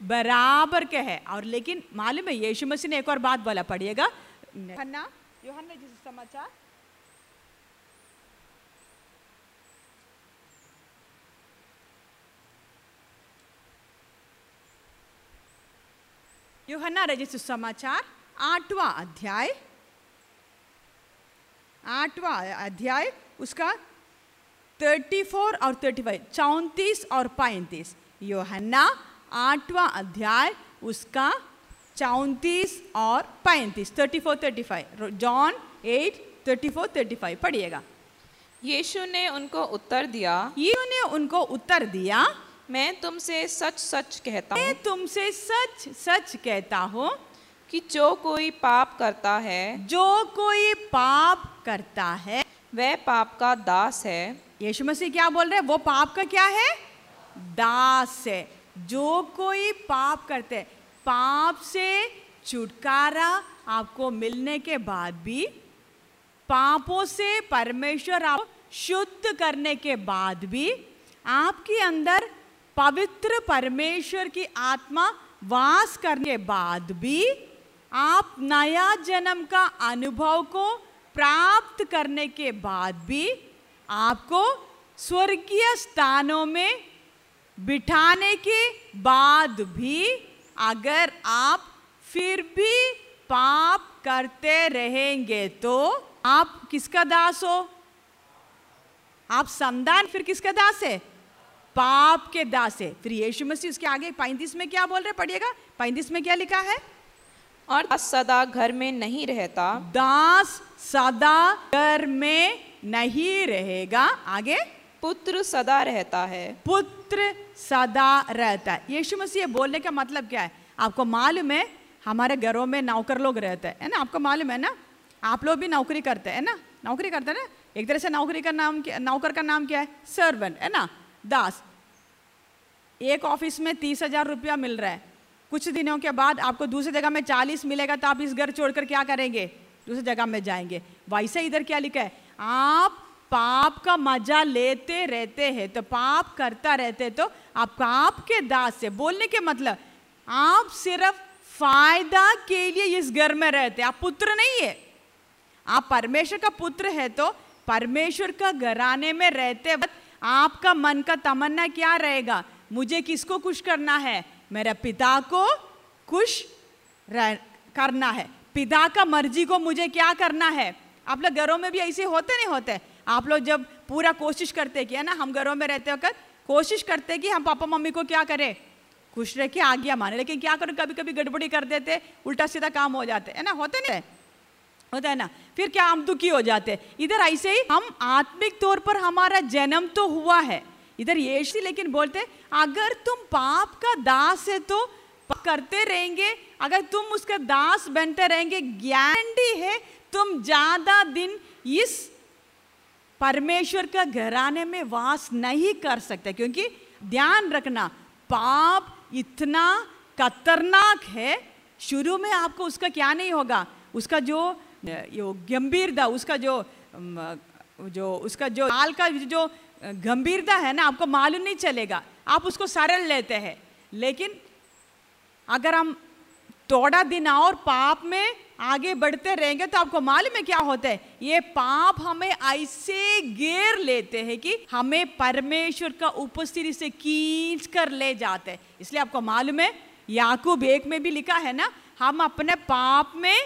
बराबर के है। और लेकिन मालूम है, यीशु मसीह ने एक और बात बोला, पढ़िएगा। यूहन्ना यूहन्ना जिस समाचार यूहन्ना रजित समाचार आठवां अध्याय। आठवां अध्याय उसका 34 और 35 चौंतीस और पैंतीस। योहन्ना आठवां अध्याय उसका चौंतीस और पैंतीस 34 35 जॉन 8 34 35 पढ़िएगा। यीशु ने उनको उत्तर दिया। यीशु ने उनको उत्तर दिया मैं तुमसे सच सच कहता मैं हूँ। तुमसे सच सच कहता हूँ कि जो कोई पाप करता है जो कोई पाप करता है वह पाप का दास है। यीशु मसीह क्या बोल रहे हैं? वो पाप का क्या है? दास है। जो कोई पाप करते हैं पाप से छुटकारा आपको मिलने के बाद भी पापों से परमेश्वर आप शुद्ध करने के बाद भी आपके अंदर पवित्र परमेश्वर की आत्मा वास करने के बाद भी आप नया जन्म का अनुभव को प्राप्त करने के बाद भी आपको स्वर्गीय स्थानों में बिठाने के बाद भी अगर आप फिर भी पाप करते रहेंगे तो आप किसका दास हो? आप संतान फिर किसका दास है? पाप के दास। है फिर यीशु मसीह उसके आगे पैंतीस में क्या बोल रहे? पढ़िएगा। पैंतीस में क्या लिखा है? और दास सदा घर में नहीं रहता। दास सदा घर में नहीं रहेगा। आगे। पुत्र सदा रहता है। पुत्र सदा रहता है। यीशु मसीह ये बोलने का मतलब क्या है? आपको मालूम है हमारे घरों में नौकर लोग रहते हैं है ना? आपको मालूम है ना? आप लोग भी नौकरी करते हैं ना? नौकरी करते हैं ना? एक तरह से नौकरी का नाम नौकर का नाम क्या है? सर्वेंट है ना? दास, एक ऑफ़िस में तीस हज़ार रुपया मिल रहा है। कुछ दिनों के बाद आपको दूसरी जगह में चालीस मिलेगा तो आप इस घर छोड़कर क्या करेंगे? दूसरी जगह में जाएँगे। वैसे इधर क्या लिखा है? आप पाप का मज़ा लेते रहते हैं तो पाप करता रहते तो आप पाप के दास से बोलने के मतलब आप सिर्फ़ फ़ायदा के लिए इस घर में रहते आप पुत्र नहीं है। आप परमेश्वर का पुत्र है तो परमेश्वर का घराने में रहते वक्त आपका मन का तमन्ना क्या रहेगा? मुझे किसको खुश करना है? मेरे पिता को खुश करना है। पिता का मर्ज़ी को मुझे क्या करना है? आप लोग घरों में भी ऐसे होते नहीं होते? आप लोग जब पूरा कोशिश करते कि, है ना, हम घरों में रहते होकर कोशिश करते कि हम पापा मम्मी को क्या करें? खुश रह के आज्ञा माने लेकिन क्या करो? कभी कभी गड़बड़ी कर देते उल्टा सीधा काम हो जाते। है ना? होते नहीं होता है ना? फिर क्या हम दुखी हो जाते हैं? इधर ऐसे ही हम आत्मिक तौर पर हमारा जन्म तो हुआ है। इधर यीशु लेकिन बोलते अगर तुम पाप का दास है तो करते रहेंगे। अगर तुम उसका दास बनते रहेंगे गारंटी है तुम ज़्यादा दिन इस परमेश्वर का घराने में वास नहीं कर सकते। क्योंकि ध्यान रखना, पाप इतना खतरनाक है, शुरू में आपको उसका क्या नहीं होगा? उसका जो यो गंभीरता, उसका जो जो, उसका जो हाल का जो गंभीरता है ना, आपको मालूम नहीं चलेगा। आप उसको सरल लेते हैं। लेकिन अगर हम थोड़ा दिन और पाप में आगे बढ़ते रहेंगे तो आपको मालूम है क्या होता है? ये पाप हमें ऐसे घेर लेते हैं कि हमें परमेश्वर का उपस्थिति से खींच कर ले जाते हैं। इसलिए आपको मालूम है, याकूब एक में भी लिखा है ना, हम अपने पाप में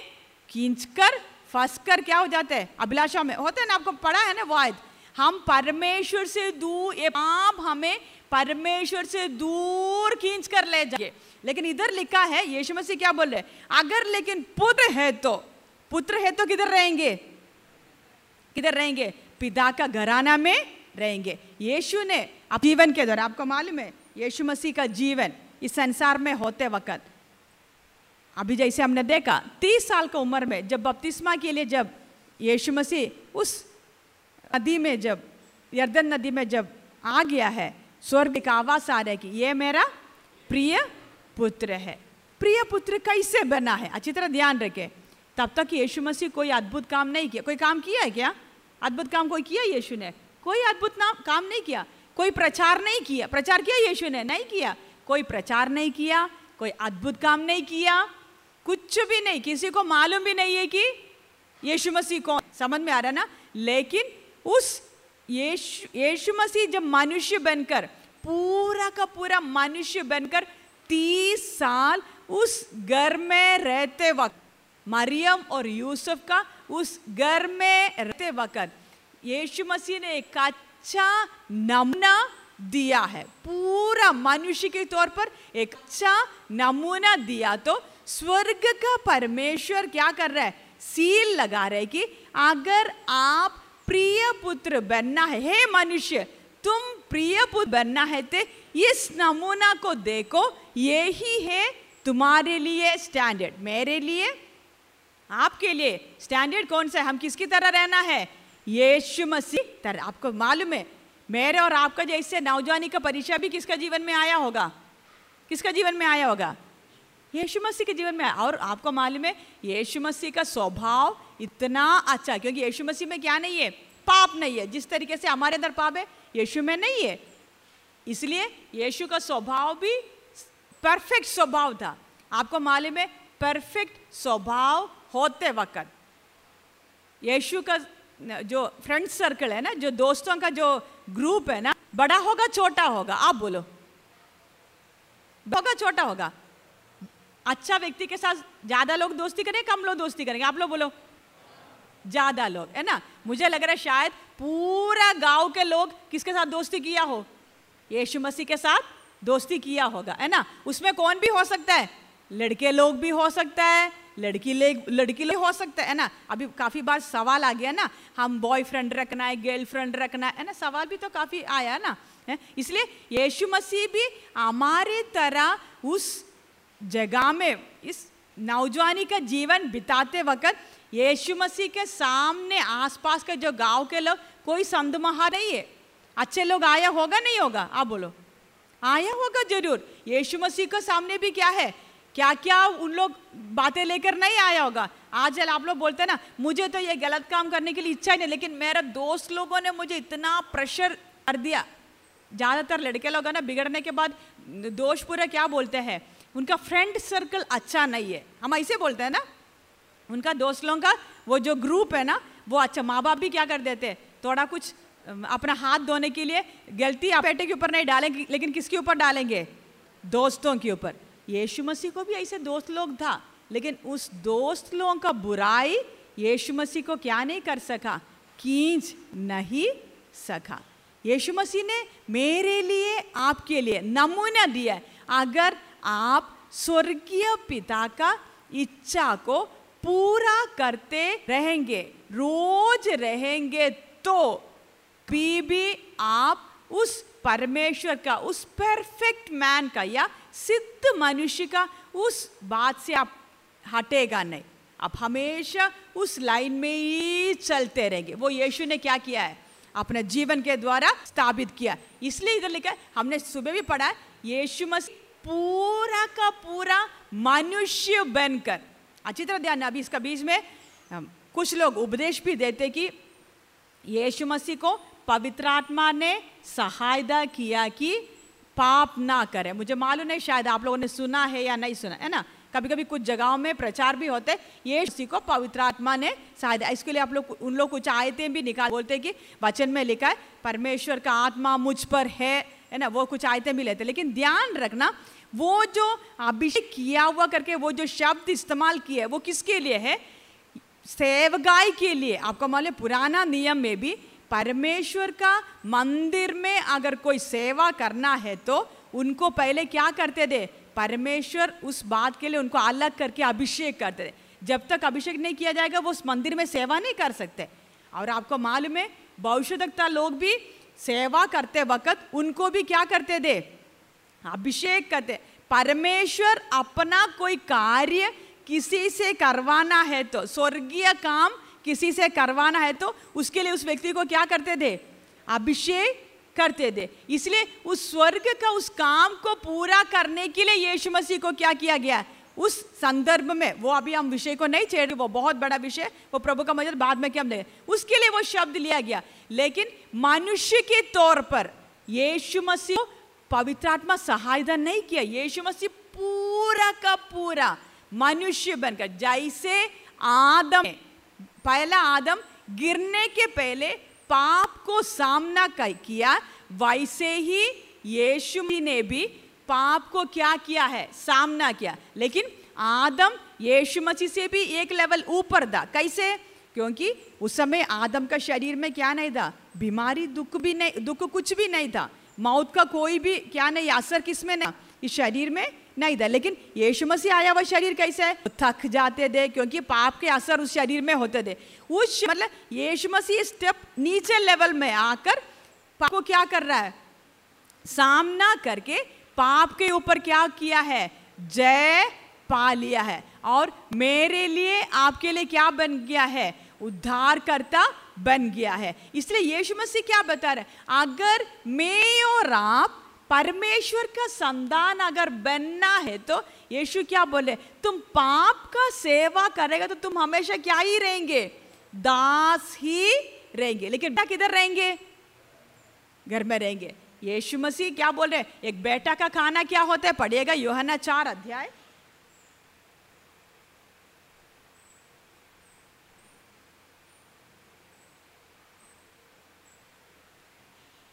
खींच कर फंस कर क्या हो जाते हैं? अभिलाषा में। होते हैं ना, आपको पढ़ा है ना वायद हम परमेश्वर से दूर, ये पाप हमें परमेश्वर से दूर खींच कर ले जाएँगे लेकिन इधर लिखा है, यीशु मसीह क्या बोल रहे अगर लेकिन पुत्र है तो पुत्र है तो किधर रहेंगे? किधर रहेंगे? पिता का घराना में रहेंगे। यीशु ने अब जीवन के दौरान, आपको मालूम है, यीशु मसीह का जीवन इस संसार में होते वक्त अभी जैसे हमने देखा, तीस साल की उम्र में जब बपतिस्मा के लिए जब यीशु मसीह उस नदी में जब, यर्दन नदी में जब आ गया है, स्वर्ग का आवाज़ आ रहा है कि ये मेरा प्रिय पुत्र है। प्रिय पुत्र कैसे बना है? अच्छी तरह ध्यान रखे। तब तक यीशु मसीह कोई अद्भुत काम नहीं किया। कोई काम किया है क्या? अद्भुत काम कोई किया यीशु ने? कोई अद्भुत नाम, काम नहीं किया। कोई प्रचार नहीं किया। प्रचार किया यीशु ने? नहीं किया। कोई प्रचार नहीं किया। कोई अद्भुत काम नहीं किया। कुछ भी नहीं, किसी को मालूम भी नहीं है कि यीशु मसीह कौन। समझ में आ रहा ना? लेकिन उस यीशु यीशु मसीह जब मनुष्य बनकर, पूरा का पूरा मनुष्य बनकर तीस साल उस घर में रहते वक्त, मरियम और यूसुफ का उस घर में रहते वक्त, यीशु मसीह ने एक अच्छा नमूना दिया है। पूरा मनुष्य के तौर पर एक अच्छा नमूना दिया। तो स्वर्ग का परमेश्वर क्या कर रहा है? सील लगा रहे कि अगर आप प्रिय पुत्र बनना है, हे मनुष्य, तुम प्रिय पुत्र बनना है तो इस नमूना को देखो यही है तुम्हारे लिए स्टैंडर्ड मेरे लिए। आपके लिए स्टैंडर्ड कौन सा है? हम किसकी तरह रहना है? यीशु मसीह। तरह आपको मालूम है, मेरे और आपका जैसे नौजवानी का परिचय भी किसका जीवन में आया होगा? किसका जीवन में आया होगा? यीशु मसीह के जीवन में और आपको मालूम है, यीशु मसीह का स्वभाव इतना अच्छा क्योंकि यीशु मसीह में क्या नहीं है? पाप नहीं है। जिस तरीके से हमारे अंदर पाप है, यीशु में नहीं है। इसलिए यीशु का स्वभाव भी परफेक्ट स्वभाव था। आपको मालूम है परफेक्ट स्वभाव होते वक्त यीशु का जो फ्रेंड सर्कल है ना, जो दोस्तों का जो ग्रुप है ना, बड़ा होगा, छोटा होगा? आप बोलो। होगा, छोटा होगा? अच्छा व्यक्ति के साथ ज़्यादा लोग दोस्ती करेंगे कम लोग दोस्ती करेंगे? आप लोग बोलो, ज़्यादा लोग, है ना? मुझे लग रहा है शायद पूरा गाँव के लोग किसके साथ दोस्ती किया हो? यीशु मसीह के साथ दोस्ती किया होगा, है ना? उसमें कौन भी हो सकता है? लड़के लोग भी हो सकता है, लड़की ले, लड़की लोग हो सकता है ना? अभी काफ़ी बार सवाल आ गया ना, हम बॉयफ्रेंड रखना है गर्लफ्रेंड रखना है ना? सवाल भी तो काफ़ी आया ना, है? इसलिए यीशु मसीह भी हमारी तरह उस जगह में इस नौजवानी का जीवन बिताते वक्त यीशु मसीह के सामने आसपास के जो गाँव के लोग, कोई संदमहा नहीं है। अच्छे लोग आया होगा, नहीं होगा? आप बोलो। आया होगा ज़रूर। यीशु मसीह के सामने भी क्या है? क्या क्या उन लोग बातें लेकर नहीं आया होगा? आज आप लोग बोलते ना, मुझे तो ये गलत काम करने के लिए इच्छा ही नहीं, लेकिन मेरे दोस्त लोगों ने मुझे इतना प्रेशर कर दिया। ज़्यादातर लड़के लोग ना, बिगड़ने के बाद दोष पूरा क्या बोलते हैं? उनका फ्रेंड सर्कल अच्छा नहीं है। हम ऐसे बोलते हैं ना, उनका दोस्त लोगों का वो जो ग्रुप है ना, वो अच्छा माँ बाप भी क्या कर देते हैं? थोड़ा कुछ अपना हाथ धोने के लिए गलती आप बेटे के ऊपर नहीं डालेंगे, लेकिन किसके ऊपर डालेंगे? दोस्तों के ऊपर। यीशु मसीह को भी ऐसे दोस्त लोग था, लेकिन उस दोस्त लोगों का बुराई यीशु मसीह को क्या नहीं कर सका? खींच नहीं सका। यीशु मसीह ने मेरे लिए, आपके लिए नमूना दिया अगर आप स्वर्गीय पिता का इच्छा को पूरा करते रहेंगे, रोज रहेंगे तो भी भी आप उस परमेश्वर का, उस परफेक्ट मैन का या सिद्ध मनुष्य का उस बात से आप हटेगा नहीं। आप हमेशा उस लाइन में ही चलते रहेंगे। वो यीशु ने क्या किया है? अपने जीवन के द्वारा स्थापित किया। इसलिए इधर लिखा है, हमने सुबह भी पढ़ा है, यीशु मसीह पूरा का पूरा मनुष्य बनकर। अच्छी तरह ध्यान अभी इसका बीच में कुछ लोग उपदेश भी देते कि यीशु मसीह को पवित्र आत्मा ने सहायता किया कि पाप ना करें। मुझे मालूम नहीं शायद आप लोगों ने सुना है या नहीं सुना, है ना? कभी कभी कुछ जगहों में प्रचार भी होते ये मसीह को पवित्र आत्मा ने सहायता इसके लिए आप लोग उन लोग कुछ आयतें भी निकाल, बोलते कि वचन में लिखा है, परमेश्वर का आत्मा मुझ पर है है ना, वो कुछ आयतें भी लेते लेकिन ध्यान रखना, वो जो अभिषेक किया हुआ करके, वो जो शब्द इस्तेमाल किया है, वो किसके लिए है? सेवगाई के लिए। आपको मालूम पुराना नियम में भी परमेश्वर का मंदिर में अगर कोई सेवा करना है तो उनको पहले क्या करते थे? परमेश्वर उस बात के लिए उनको अलग करके अभिषेक करते थे। जब तक अभिषेक नहीं किया जाएगा, वो उस मंदिर में सेवा नहीं कर सकते। और आपको मालूम है भविष्यदक्ता लोग भी सेवा करते वक्त उनको भी क्या करते थे अभिषेक करते। परमेश्वर अपना कोई कार्य किसी से करवाना है तो स्वर्गीय काम किसी से करवाना है तो उसके लिए उस व्यक्ति को क्या करते थे अभिषेक करते थे इसलिए उस स्वर्ग का उस काम को पूरा करने के लिए यीशु मसीह को क्या किया गया? उस संदर्भ में, वो अभी हम विषय को नहीं छेड़ वो बहुत बड़ा विषय वो प्रभु का मजर बाद में क्या हम देखें उसके लिए वो शब्द लिया गया। लेकिन मनुष्य के तौर पर, यीशु मसीह पवित्र आत्मा सहायता नहीं किया, यीशु मसीह पूरा का पूरा मनुष्य बनकर, जैसे आदम पहला आदम गिरने के पहले पाप को सामना किया, वैसे ही यीशु ने भी पाप को क्या किया है? सामना किया। लेकिन आदम, यीशु मसीह से भी एक लेवल ऊपर था। कैसे? क्योंकि उस समय आदम का शरीर में क्या नहीं था? बीमारी, दुख भी नहीं, दुख कुछ भी नहीं था। मौत का कोई भी, क्या नहीं, असर किसमें नहीं इस शरीर में नहीं था। लेकिन यीशु मसीह आया हुआ शरीर कैसे? है थक जाते थे, क्योंकि पाप के असर उस शरीर में होते थे। उस मतलब यीशु मसीह स्टेप नीचे लेवल में आकर पाप को क्या कर रहा है? सामना करके पाप के ऊपर क्या किया है? जय पा लिया है। और मेरे लिए आपके लिए क्या बन गया है? उद्धारकर्ता बन गया है। इसलिए यीशु मसीह क्या बता रहे अगर मैं और आप परमेश्वर का संतान अगर बनना है तो यीशु क्या बोले? तुम पाप का सेवा करेगा तो तुम हमेशा क्या ही रहेंगे? दास ही रहेंगे। लेकिन किधर रहेंगे? घर में रहेंगे। यीशु मसीह क्या बोल रहे हैं? एक बेटा का खाना क्या होता है? पढ़िएगा योहना चार अध्याय।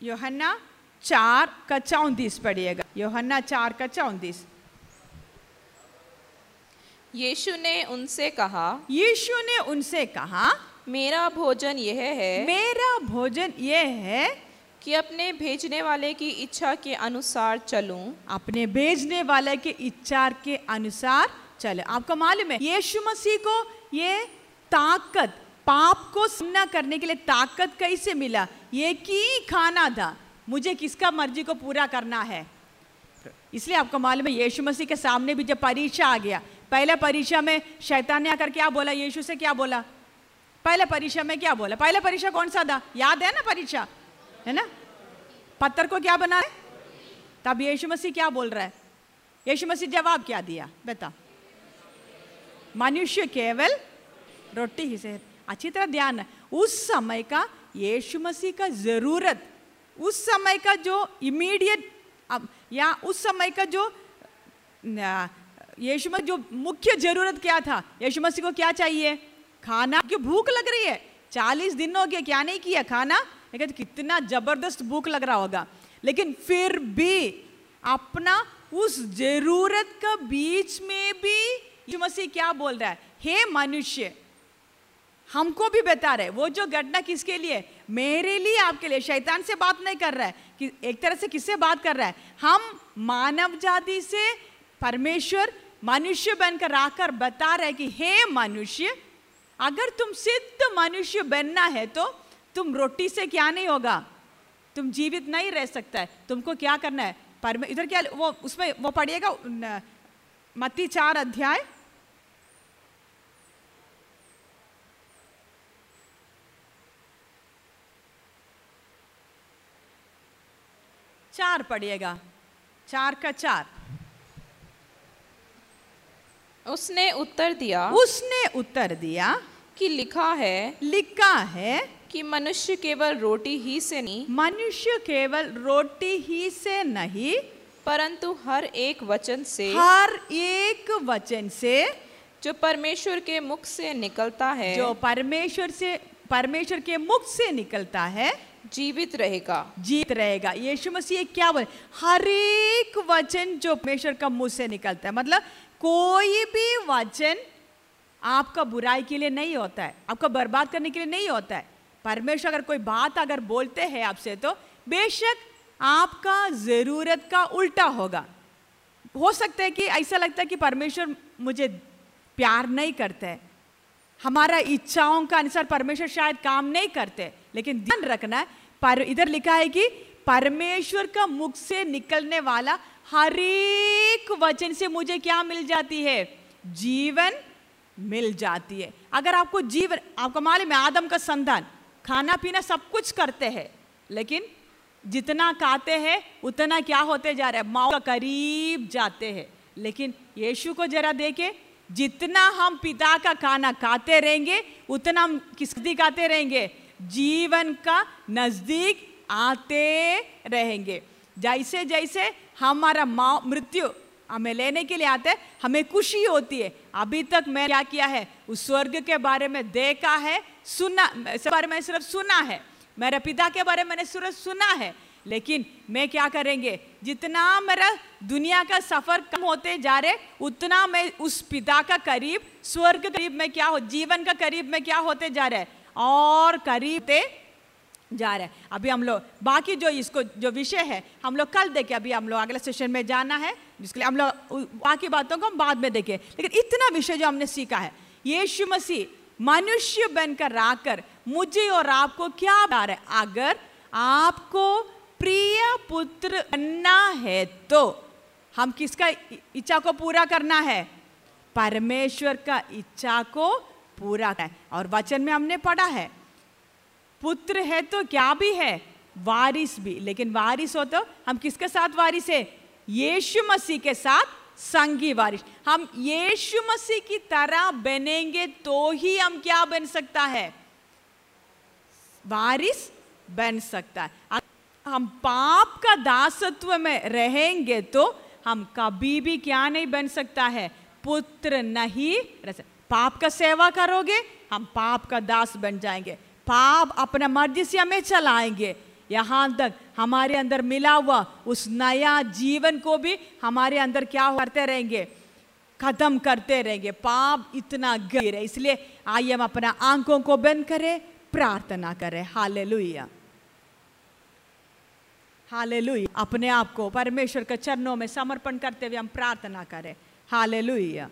योहन्ना चार का चौंतीस पढ़िएगा। योहन्ना चार का चौंतीस। यीशु ने उनसे कहा यीशु ने उनसे कहा मेरा भोजन यह है मेरा भोजन यह है कि अपने भेजने वाले की इच्छा के अनुसार चलूँ। अपने भेजने वाले के इच्छा के अनुसार चले। आपको मालूम है, यीशु मसीह को ये ताकत, पाप को सामना करने के लिए ताकत कैसे मिला? ये की खाना था। मुझे किसका मर्ज़ी को पूरा करना है? इसलिए आपको मालूम है, यीशु मसीह के सामने भी जब परीक्षा आ गया, पहले परीक्षा में शैतान ने आकर क्या बोला? यीशु से क्या बोला? पहले परीक्षा में क्या बोला? पहले परीक्षा कौन सा था? याद है ना परीक्षा? है ना? पत्थर को क्या बना है तब यीशु मसीह क्या बोल रहा है? यीशु मसीह जवाब क्या दिया? बता। मनुष्य केवल रोटी ही से अच्छी तरह ध्यान है उस समय का यीशु मसीह का ज़रूरत, उस समय का जो इमीडिएट या उस समय का जो यीशु मसीह जो मुख्य ज़रूरत क्या था? यीशु मसीह को क्या चाहिए? खाना? क्यों भूख लग रही है। चालीस दिन हो गया क्या नहीं किया? खाना? लेकिन कितना ज़बरदस्त भूख लग रहा होगा। लेकिन फिर भी अपना उस ज़रूरत का बीच में भी यीशु मसीह क्या बोल रहा है? हे मनुष्य, हमको भी बता रहे, वो जो घटना किसके लिए? मेरे लिए आपके लिए। शैतान से बात नहीं कर रहा है। कि एक तरह से किससे बात कर रहा है? हम मानव जाति से परमेश्वर मनुष्य बनकर आकर बता रहे कि, हे मनुष्य, अगर तुम सिद्ध मनुष्य बनना है तो तुम रोटी से क्या नहीं होगा? तुम जीवित नहीं रह सकता है। तुमको क्या करना है? पर इधर क्या वो उसमें वो पढ़िएगा मत्ती चार अध्याय। चार पढ़िएगा। चार का चार। उसने उत्तर दिया उसने उत्तर दिया कि लिखा है लिखा है कि मनुष्य केवल रोटी ही से नहीं मनुष्य केवल रोटी ही से नहीं परंतु हर एक वचन से हर एक वचन से जो परमेश्वर के मुख से निकलता है जो परमेश्वर से परमेश्वर के मुख से निकलता है जीवित रहेगा। जीत रहेगा। यीशु मसीह क्या बोले? हर एक वचन जो परमेश्वर का मुँह से निकलता है मतलब कोई भी वचन आपका बुराई के लिए नहीं होता है आपका बर्बाद करने के लिए नहीं होता है। परमेश्वर, अगर कोई बात अगर बोलते हैं आपसे तो बेशक आपका ज़रूरत का उल्टा होगा। हो सकता है कि ऐसा लगता है कि परमेश्वर मुझे प्यार नहीं करते। हमारा इच्छाओं का अनुसार परमेश्वर शायद काम नहीं करते, लेकिन ध्यान रखना है पर इधर लिखा है कि परमेश्वर का मुख से निकलने वाला हर एक वचन से मुझे क्या मिल जाती है? जीवन मिल जाती है। अगर आपको जीवन, आपको मालूम है, आदम का संतान खाना पीना सब कुछ करते हैं, लेकिन जितना खाते हैं, उतना क्या होते जा रहे हैं? माओ का करीब जाते हैं। लेकिन यीशु को जरा देखे, जितना हम पिता का खाना खाते रहेंगे, उतना हम किस खाते रहेंगे? जीवन का नज़दीक आते रहेंगे। जैसे जैसे हमारा माओ, मृत्यु हमें लेने के लिए आते हमें खुशी होती है। अभी तक मैं क्या किया है? उस स्वर्ग के बारे में देखा है सुना बारे में सिर्फ़ सुना है। मेरे पिता के बारे में मैंने सिर्फ़ सुना है। लेकिन मैं क्या करेंगे? जितना मेरा दुनिया का सफ़र कम होते जा रहे, उतना मैं उस पिता का करीब, स्वर्ग के करीब में क्या हो, जीवन का करीब में क्या होते जा रहे? और करीब जा रहे। अभी हम लोग, बाकी जो इसको, जो विषय है, हम लोग कल देखे। अभी हम लोग अगले सेशन में जाना है, जिसके लिए हम लोग बाकी बातों को हम बाद में देखें। लेकिन इतना विषय जो हमने सीखा है, यीशु मसीह मनुष्य बनकर आकर मुझे और आपको क्या बता रहे अगर आपको प्रिय पुत्र बनना है तो हम किसका इच्छा को पूरा करना है? परमेश्वर का इच्छा को पूरा है। और वचन में हमने पढ़ा है, पुत्र है तो क्या भी है? वारिस भी। लेकिन वारिस हो तो हम किसके साथ वारिस है? यीशु मसीह के साथ संगी वारिस हम यीशु मसीह की तरह बनेंगे तो ही हम क्या बन सकता है? वारिस बन सकता है। हम पाप का दासत्व में रहेंगे तो हम कभी भी क्या नहीं बन सकता है? पुत्र नहीं रह पाप का सेवा करोगे, हम पाप का दास बन जाएँगे। पाप अपना मर्ज़ी से हमें चलाएँगे। यहाँ तक हमारे अंदर मिला हुआ उस नया जीवन को भी हमारे अंदर क्या करते रहेंगे? खत्म करते रहेंगे। पाप इतना गहर है, इसलिए आइए हम अपना आँखों को बंद करें, प्रार्थना करें। हालेलुया। हालेलुया। अपने आप को परमेश्वर के चरणों में समर्पण करते हुए हम प्रार्थना करें। हालेलुया।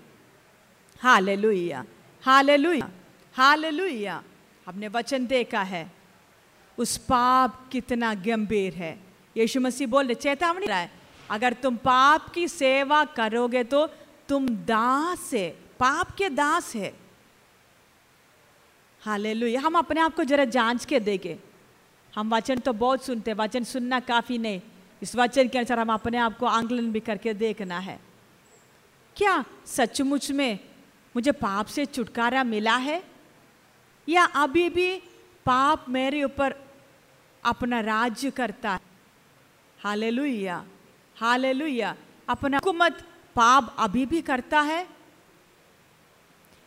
हालेलुया। हालेलुया। हालेलुया। हमने वचन देखा है। उस पाप कितना गंभीर है। यीशु मसीह बोल रहे, चेतावनी रहा है अगर तुम पाप की सेवा करोगे तो तुम दास है, पाप के दास है। हालेलुया, हम अपने आप को जरा जाँच के देखें। हम वचन तो बहुत सुनते हैं, वचन सुनना काफ़ी नहीं। इस वचन के अनुसार हम अपने आप को आंकलन भी करके देखना है। क्या सचमुच में मुझे पाप से छुटकारा मिला है? या अभी भी पाप मेरे ऊपर अपना राज्य करता है। Hallelujah hallelujah. अपना हुकूमत पाप अभी भी करता है।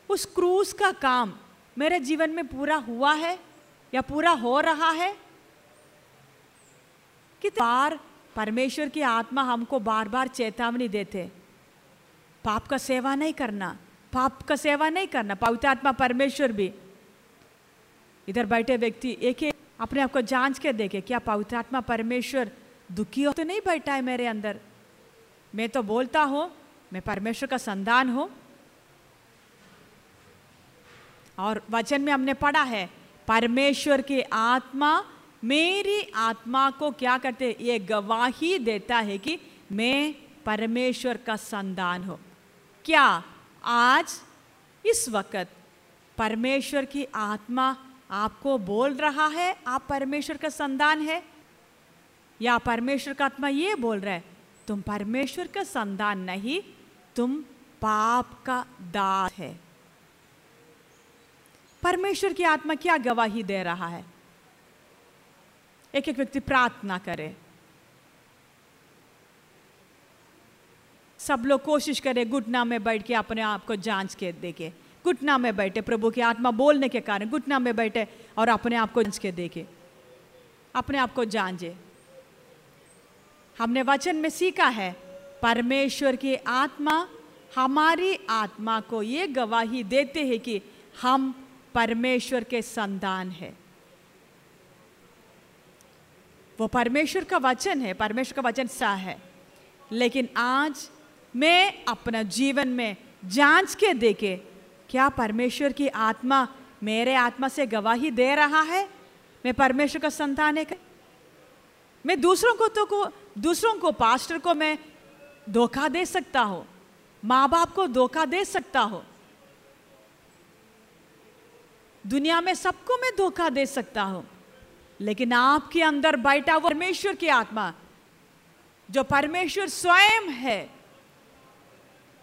उस क्रूस का काम मेरे जीवन में पूरा हुआ है या पूरा हो रहा है? कि बार परमेश्वर की आत्मा हमको बार बार चेतावनी देते पाप का सेवा नहीं करना, पाप का सेवा नहीं करना, पवित्र आत्मा परमेश्वर भी। इधर बैठे व्यक्ति एक एक अपने आप को जाँच के देखे क्या पवित्र आत्मा, परमेश्वर दुखी हो तो नहीं बैठा है मेरे अंदर। मैं तो बोलता हूँ, मैं परमेश्वर का संदान हूँ। और वचन में हमने पढ़ा है, परमेश्वर की आत्मा, मेरी आत्मा को क्या करते, ये गवाही देता है कि मैं परमेश्वर का संदान हूँ। क्या? आज, इस वक्त, परमेश्वर की आत्मा आपको बोल रहा है, आप परमेश्वर का संतान है, या परमेश्वर का आत्मा ये बोल रहा है, तुम परमेश्वर का संतान नहीं, तुम पाप का दास है। परमेश्वर की आत्मा क्या गवाही दे रहा है? एक एक व्यक्ति प्रार्थना करे। सब लोग कोशिश करें घुटना में बैठ के अपने आप को जाँच के देखे। घुटना में बैठे, प्रभु की आत्मा बोलने के कारण घुटना में बैठे और अपने आप को जाँच के देखे, अपने आप को जांचे। हमने वचन में सीखा है, परमेश्वर की आत्मा, हमारी आत्मा को ये गवाही देते हैं कि हम परमेश्वर के संतान है। वो परमेश्वर का वचन है, परमेश्वर का वचन सा है। लेकिन आज मैं अपना जीवन में जाँच के देखे क्या परमेश्वर की आत्मा मेरे आत्मा से गवाही दे रहा है? मैं परमेश्वर का संतान है। मैं दूसरों को तो को, दूसरों को, पास्टर को मैं धोखा दे सकता हूँ। माँ बाप को धोखा दे सकता हूँ। दुनिया में सबको मैं धोखा दे सकता हूँ। लेकिन आपके अंदर बैठा हुआ परमेश्वर की आत्मा, जो परमेश्वर स्वयं है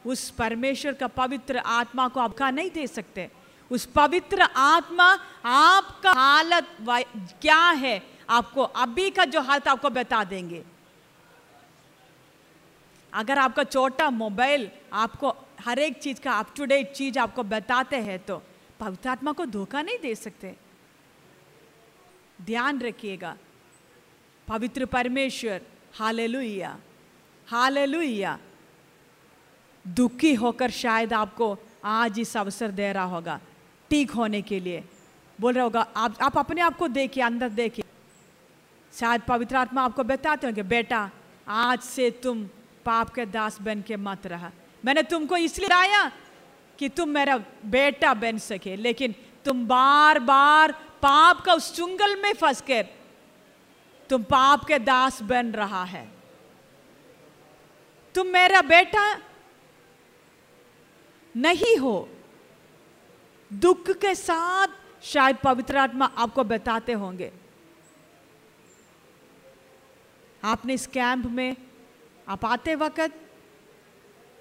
उस परमेश्वर का पवित्र आत्मा को आपका नहीं दे सकते। उस पवित्र आत्मा आपका हालत क्या है, आपको अभी का जो हालत आपको बता देंगे। अगर आपका छोटा मोबाइल, आपको हर एक चीज़ का अप टू डेट चीज़ आपको बताते हैं तो पवित्र आत्मा को धोखा नहीं दे सकते। ध्यान रखिएगा। पवित्र परमेश्वर, हालेलुया हालेलुया। दुखी होकर शायद आपको आज इस अवसर दे रहा होगा, ठीक होने के लिए। बोल रहा होगा, आप आप अपने आप को देखिए, अंदर देखिए। शायद पवित्र आत्मा आपको बताते होंगे, बेटा, आज से तुम पाप के दास बन के मत रहा। मैंने तुमको इसलिए आया कि तुम मेरा बेटा बन सके, लेकिन तुम बार बार पाप का उस चुंगल में फंस कर तुम पाप के दास बन रहा है। तुम मेरा बेटा नहीं हो, दुख के साथ शायद पवित्र आत्मा आपको बताते होंगे। आपने इस कैंप में, आप आते वक्त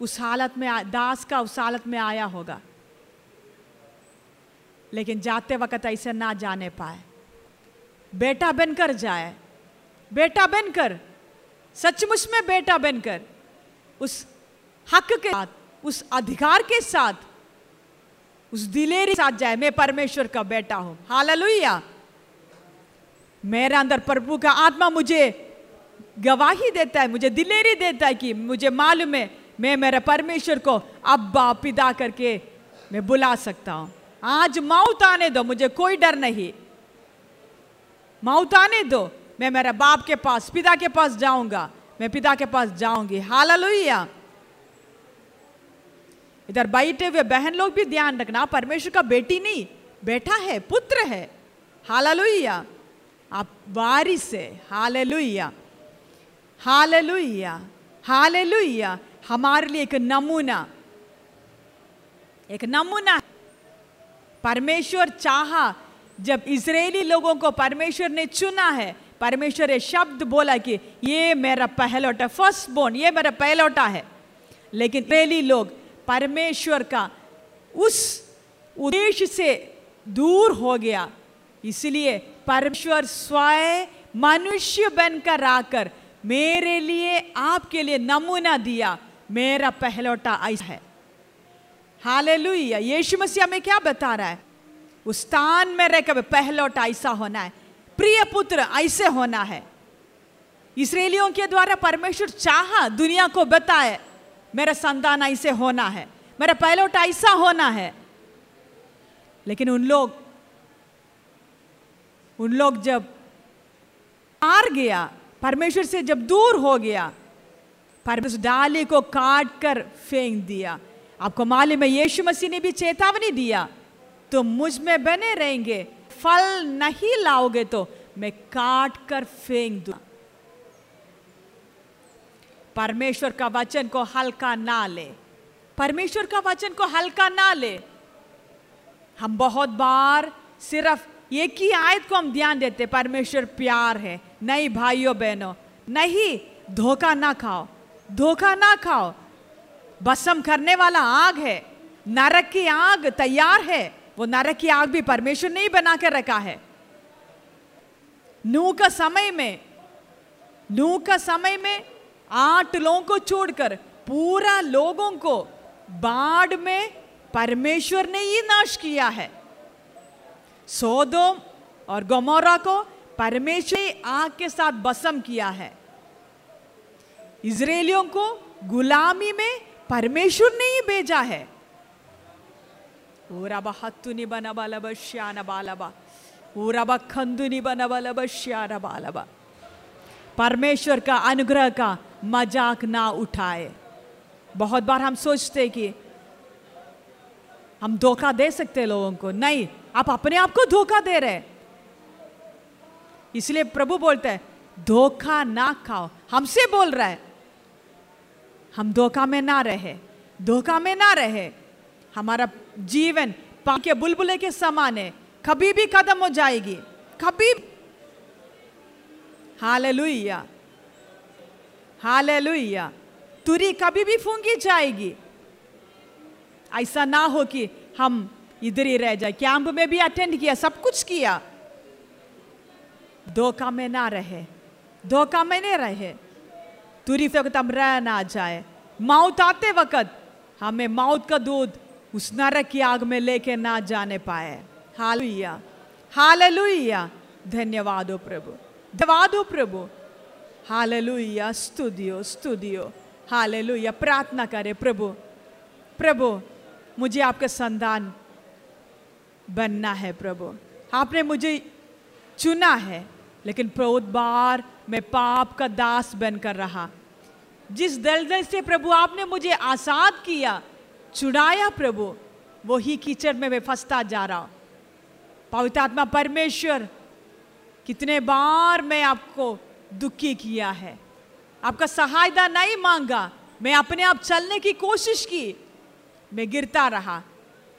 उस हालत में दास का उस हालत में आया होगा। लेकिन जाते वक्त ऐसे ना जाने पाए। बेटा बनकर जाए। बेटा बनकर, सचमुच में बेटा बनकर, उस हक के साथ उस अधिकार के साथ, उस दिलेरी साथ जाए, मैं परमेश्वर का बेटा हूँ। हालेलुया। मेरे अंदर प्रभु का आत्मा मुझे गवाही देता है, मुझे दिलेरी देता है कि मुझे मालूम है, मैं मेरे परमेश्वर को अब्बा, पिता करके मैं बुला सकता हूँ। आज मौत आने दो, मुझे कोई डर नहीं। मौत आने दो, मैं मेरे बाप के पास, पिता के पास जाऊँगा, मैं पिता के पास जाऊँगी। हालेलुया। इधर बैठे हुए बहन लोग भी ध्यान रखना परमेश्वर का बेटी नहीं बेटा है, पुत्र है। हालेलुया। आप वारिस है। हालेलुया। हालेलुया। हालेलुया। हमारे लिए एक नमूना। एक नमूना। परमेश्वर चाहा, जब इजरायली लोगों को परमेश्वर ने चुना है, परमेश्वर ये शब्द बोला कि, ये मेरा पहलौटा फ़र्स्ट बोन ये मेरा पहलौटा है। लेकिन इजरायली लोग परमेश्वर का उस उद्देश्य से दूर हो गया इसलिए परमेश्वर स्वयं मनुष्य बनकर आकर मेरे लिए आपके लिए नमूना दिया मेरा पहलौटा ऐसा है हालेलुया यीशु मसीह हमें क्या बता रहा है उस स्थान में रहकर पहलौटा ऐसा होना है प्रिय पुत्र ऐसे होना है इसराइलियों के द्वारा परमेश्वर चाहा दुनिया को बताए मेरा संतान ऐसे होना है, मेरा पहलौटा ऐसा होना है। लेकिन उन लोग उन लोग जब हार गया, परमेश्वर से जब दूर हो गया, परमेश्वर डाली को काट कर फेंक दिया। आपको मालूम है, यीशु मसीह ने भी चेतावनी दिया तो मुझमें बने रहेंगे, फल नहीं लाओगे तो मैं काट कर फेंक दूँ परमेश्वर का वचन को हल्का ना ले। परमेश्वर का वचन को हल्का ना ले। हम बहुत बार सिर्फ़ एक ही आयत को हम ध्यान देते, परमेश्वर प्यार है, नहीं भाइयों बहनों, नहीं, धोखा ना खाओ, धोखा ना खाओ। बसम करने वाला आग है, नरक की आग तैयार है, वो नरक की आग भी परमेश्वर ने ही बना कर रखा है। नू का समय में नू का समय में आठ लोगों को छोड़कर पूरा लोगों को बाढ़ में परमेश्वर ने ही नाश किया है। सोदोम और गमोरा को परमेश्वर ने आग के साथ बसम किया है। इसराइलियों को गुलामी में परमेश्वर ने ही भेजा है। बना श्यान परमेश्वर का अनुग्रह का मज़ाक ना उठाए। बहुत बार हम सोचते कि हम धोखा दे सकते लोगों को। नहीं, आप अपने आप को धोखा दे रहे इसलिए प्रभु बोलते हैं, धोखा ना खाओ। हमसे बोल रहा है, हम धोखा में ना रहे, धोखा में ना रहे। हमारा जीवन पानी के बुलबुले के समान है। कभी भी कदम हो जाएगी। कभी। हाल हालेलुया। हालेलुया तुरी कभी भी फूँगी जाएगी। ऐसा ना हो कि हम इधर ही रह जाए। कैंप में भी अटेंड किया, सब कुछ किया। धोखा में ना रहे। धोखा में नहीं रहे। तुरी वक्त हम रह ना जाए। मौत आते वक्त हमें मौत का दूध उस नरक की आग में लेके ना जाने पाए। हालेलुया हालेलुया धन्यवाद हो प्रभु। धन्यवाद हो प्रभु। हालेलुया स्तुदियो स्तुदियो हालेलुया प्रार्थना करे, प्रभु। प्रभु, मुझे आपका संतान बनना है, प्रभु। आपने मुझे चुना है, लेकिन बहुत बार मैं पाप का दास बनकर रहा। जिस दलदल से प्रभु, आपने मुझे आज़ाद किया छुड़ाया प्रभु, वही कीचड़ में मैं फंसता जा रहा हूँ। पवित्र आत्मा, परमेश्वर, कितने बार मैं आपको दुखी किया है। आपका सहायता नहीं मांगा। मैं अपने आप चलने की कोशिश की। मैं गिरता रहा।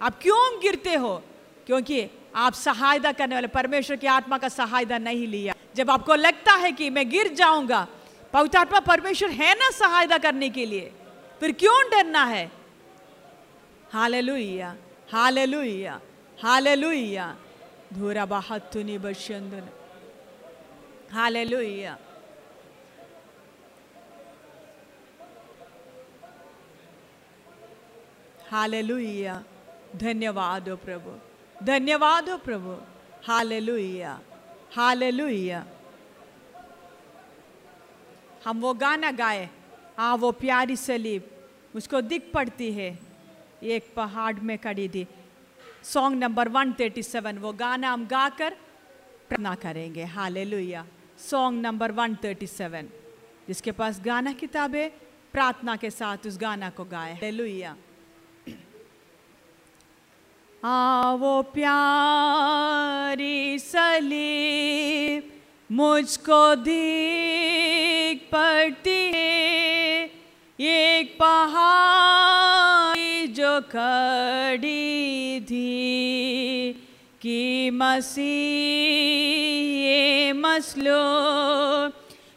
आप क्यों गिरते हो? क्योंकि आप सहायता करने वाले, परमेश्वर की आत्मा का सहायता नहीं लिया। जब आपको लगता है कि मैं गिर जाऊँगा, पवित्र आत्मा परमेश्वर है ना सहायता करने के लिए? फिर क्यों डरना है? Hallelujah hallelujah hallelujah. धूरा बाहतुनी बशंदुन। हालेलुया। हालेलुया धन्यवाद हो प्रभु धन्यवाद हो प्रभु हालेलुया हालेलुया हम वो गाना गाए। हाँ वो प्यारी सलीब। उसको दिख पड़ती है। एक पहाड़ में खड़ी थी। सॉन्ग नंबर 137 वो गाना हम गाकर प्रार्थना करेंगे। हालेलुया सॉन्ग नंबर 137 जिसके पास गाना किताब है प्रार्थना के साथ उस गाना को गाए। हालेलुया आवो प्यारी सलीब मुझको दिख पड़ती है। एक पहाड़ जो खड़ी थी, कि मसीह मसलो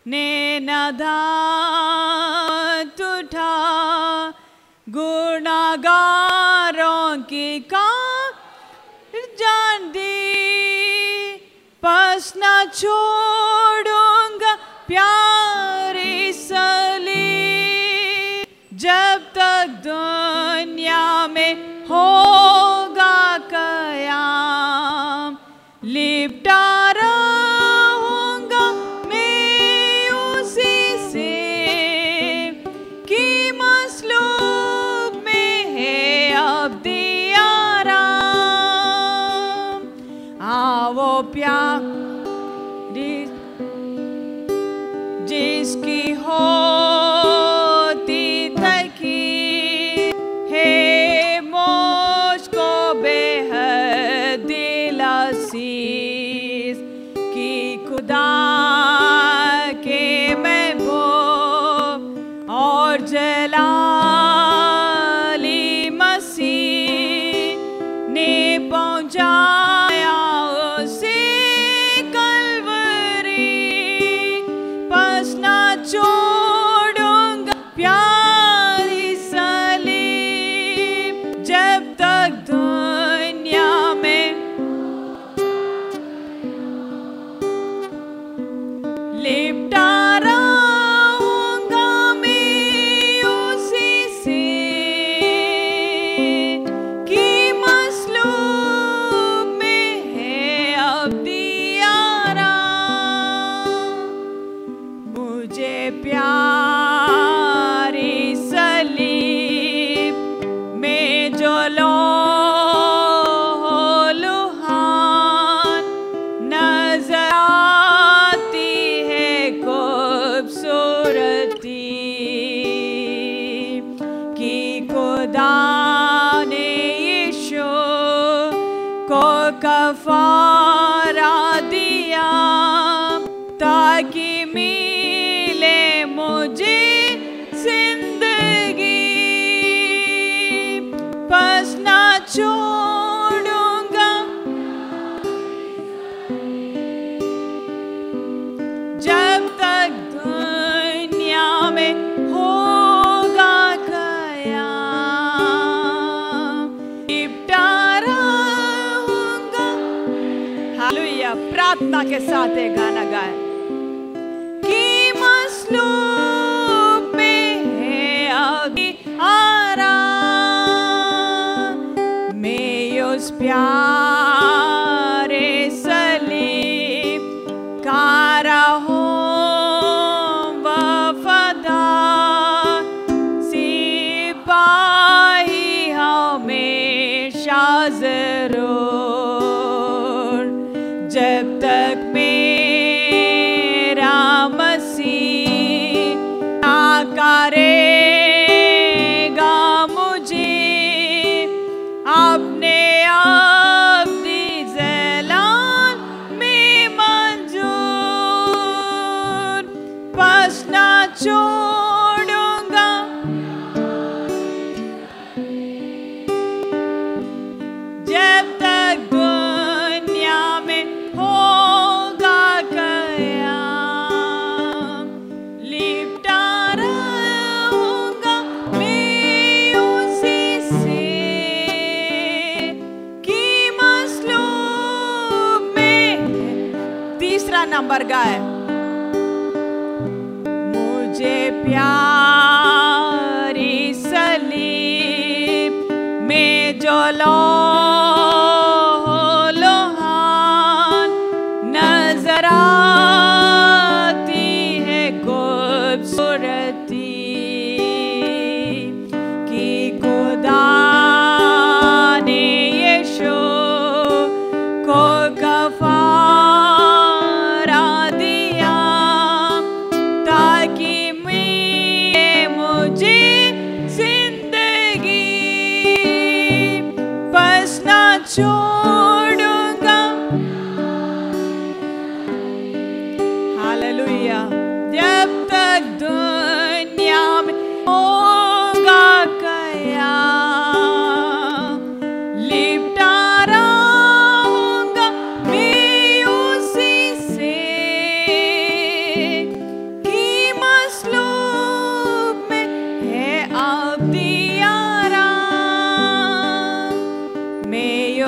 ने नदात उठा। गुनागारों की का न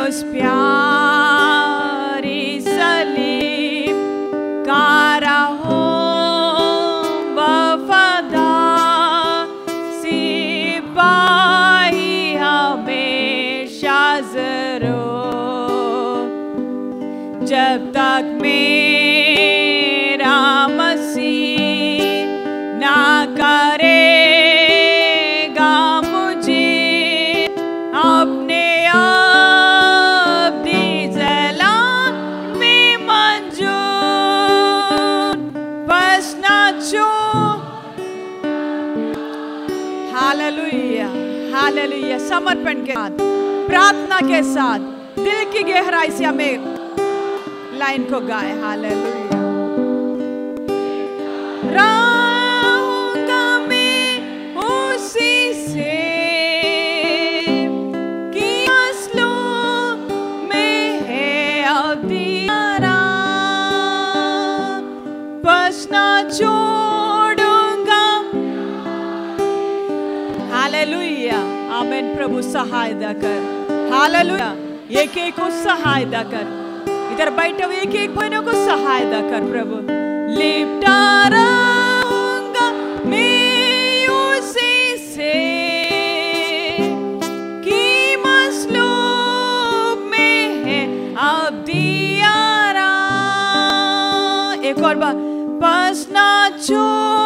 मैं उस प्रार्थना के साथ दिल की गहराई से हमें लाइन को गाए। हालेलुया। उसी से कि में बस ना छोड़ूँगा। हालेलुया। आमेन, प्रभु सहायता कर। एक एक को सहायता कर इधर बैठे हुए एक एक बहनों को सहायता कर प्रभु लिपटा से में है अब एक और बार बस छोड़ूँगा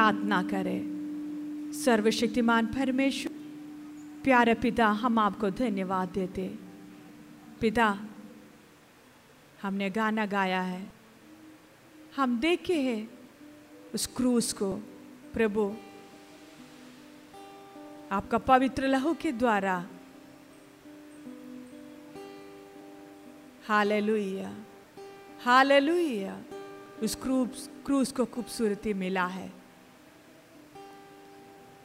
प्रार्थना करें। सर्वशक्तिमान परमेश्वर, प्यारे पिता, हम आपको धन्यवाद देते पिता, हमने गाना गाया है। हम देखे हैं उस क्रूस को, प्रभु। आपका पवित्र लहू के द्वारा। Hallelujah hallelujah. उस क्रूस क्रूस को खूबसूरती मिला है।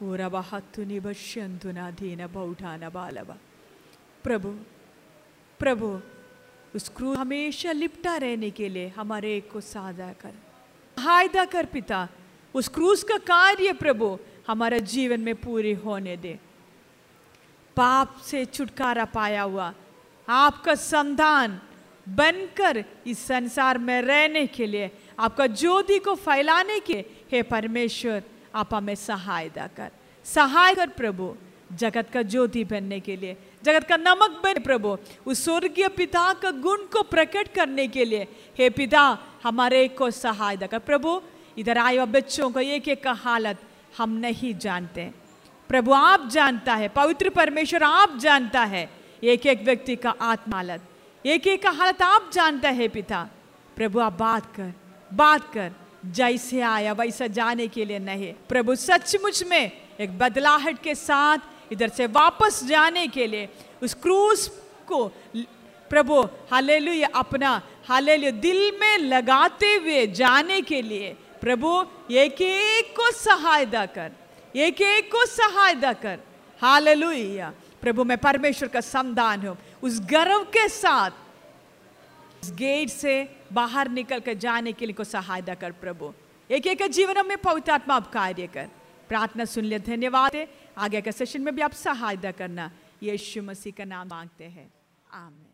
उरवहत्तुनिबश्यन्तुनाधीन बौठान बालव प्रभु प्रभु उस क्रूर हमेशा लिपटा रहने के लिए हमारे एक को साधा कर हायदा कर पिता उस क्रूस का कार्य प्रभु हमारा जीवन में पूरे होने दे पाप से छुटकारा पाया हुआ आपका संधान बनकर इस संसार में रहने के लिए आपका ज्योति को फैलाने के हे परमेश्वर आप हमें सहायता कर। सहाय कर प्रभु, जगत का ज्योति बनने के लिए, जगत का नमक बने प्रभु, उस स्वर्गीय पिता का गुण को प्रकट करने के लिए। हे पिता, हमारे एक को सहायता कर। प्रभु, इधर आए हुए बच्चों को एक एक का हालत हम नहीं जानते। प्रभु, आप जानता है, पवित्र परमेश्वर आप जानता है, एक एक व्यक्ति का आत्मा हालत। एक एक का हालत आप जानता है पिता। प्रभु, आप बात कर बात कर। जैसे आया, वैसा जाने के लिए नहीं। प्रभु, सचमुच में एक बदलाहट के साथ इधर से वापस जाने के लिए उस क्रूस को प्रभु, हालेलुया, अपना, हालेलुया, दिल में लगाते हुए जाने के लिए प्रभु, एक एक को सहायता कर, एक एक को सहायता कर। हालेलुया। प्रभु, मैं परमेश्वर का संतान हूँ। उस गर्व के साथ गेट से बाहर निकल कर जाने के लिए को सहायता कर, प्रभु। एक एक जीवन में पवित्र आत्मा आप कार्य कर। प्रार्थना सुन लिया धन्यवाद आगे के सेशन में भी आप सहायता करना। यीशु मसीह का नाम मांगते हैं। आमीन।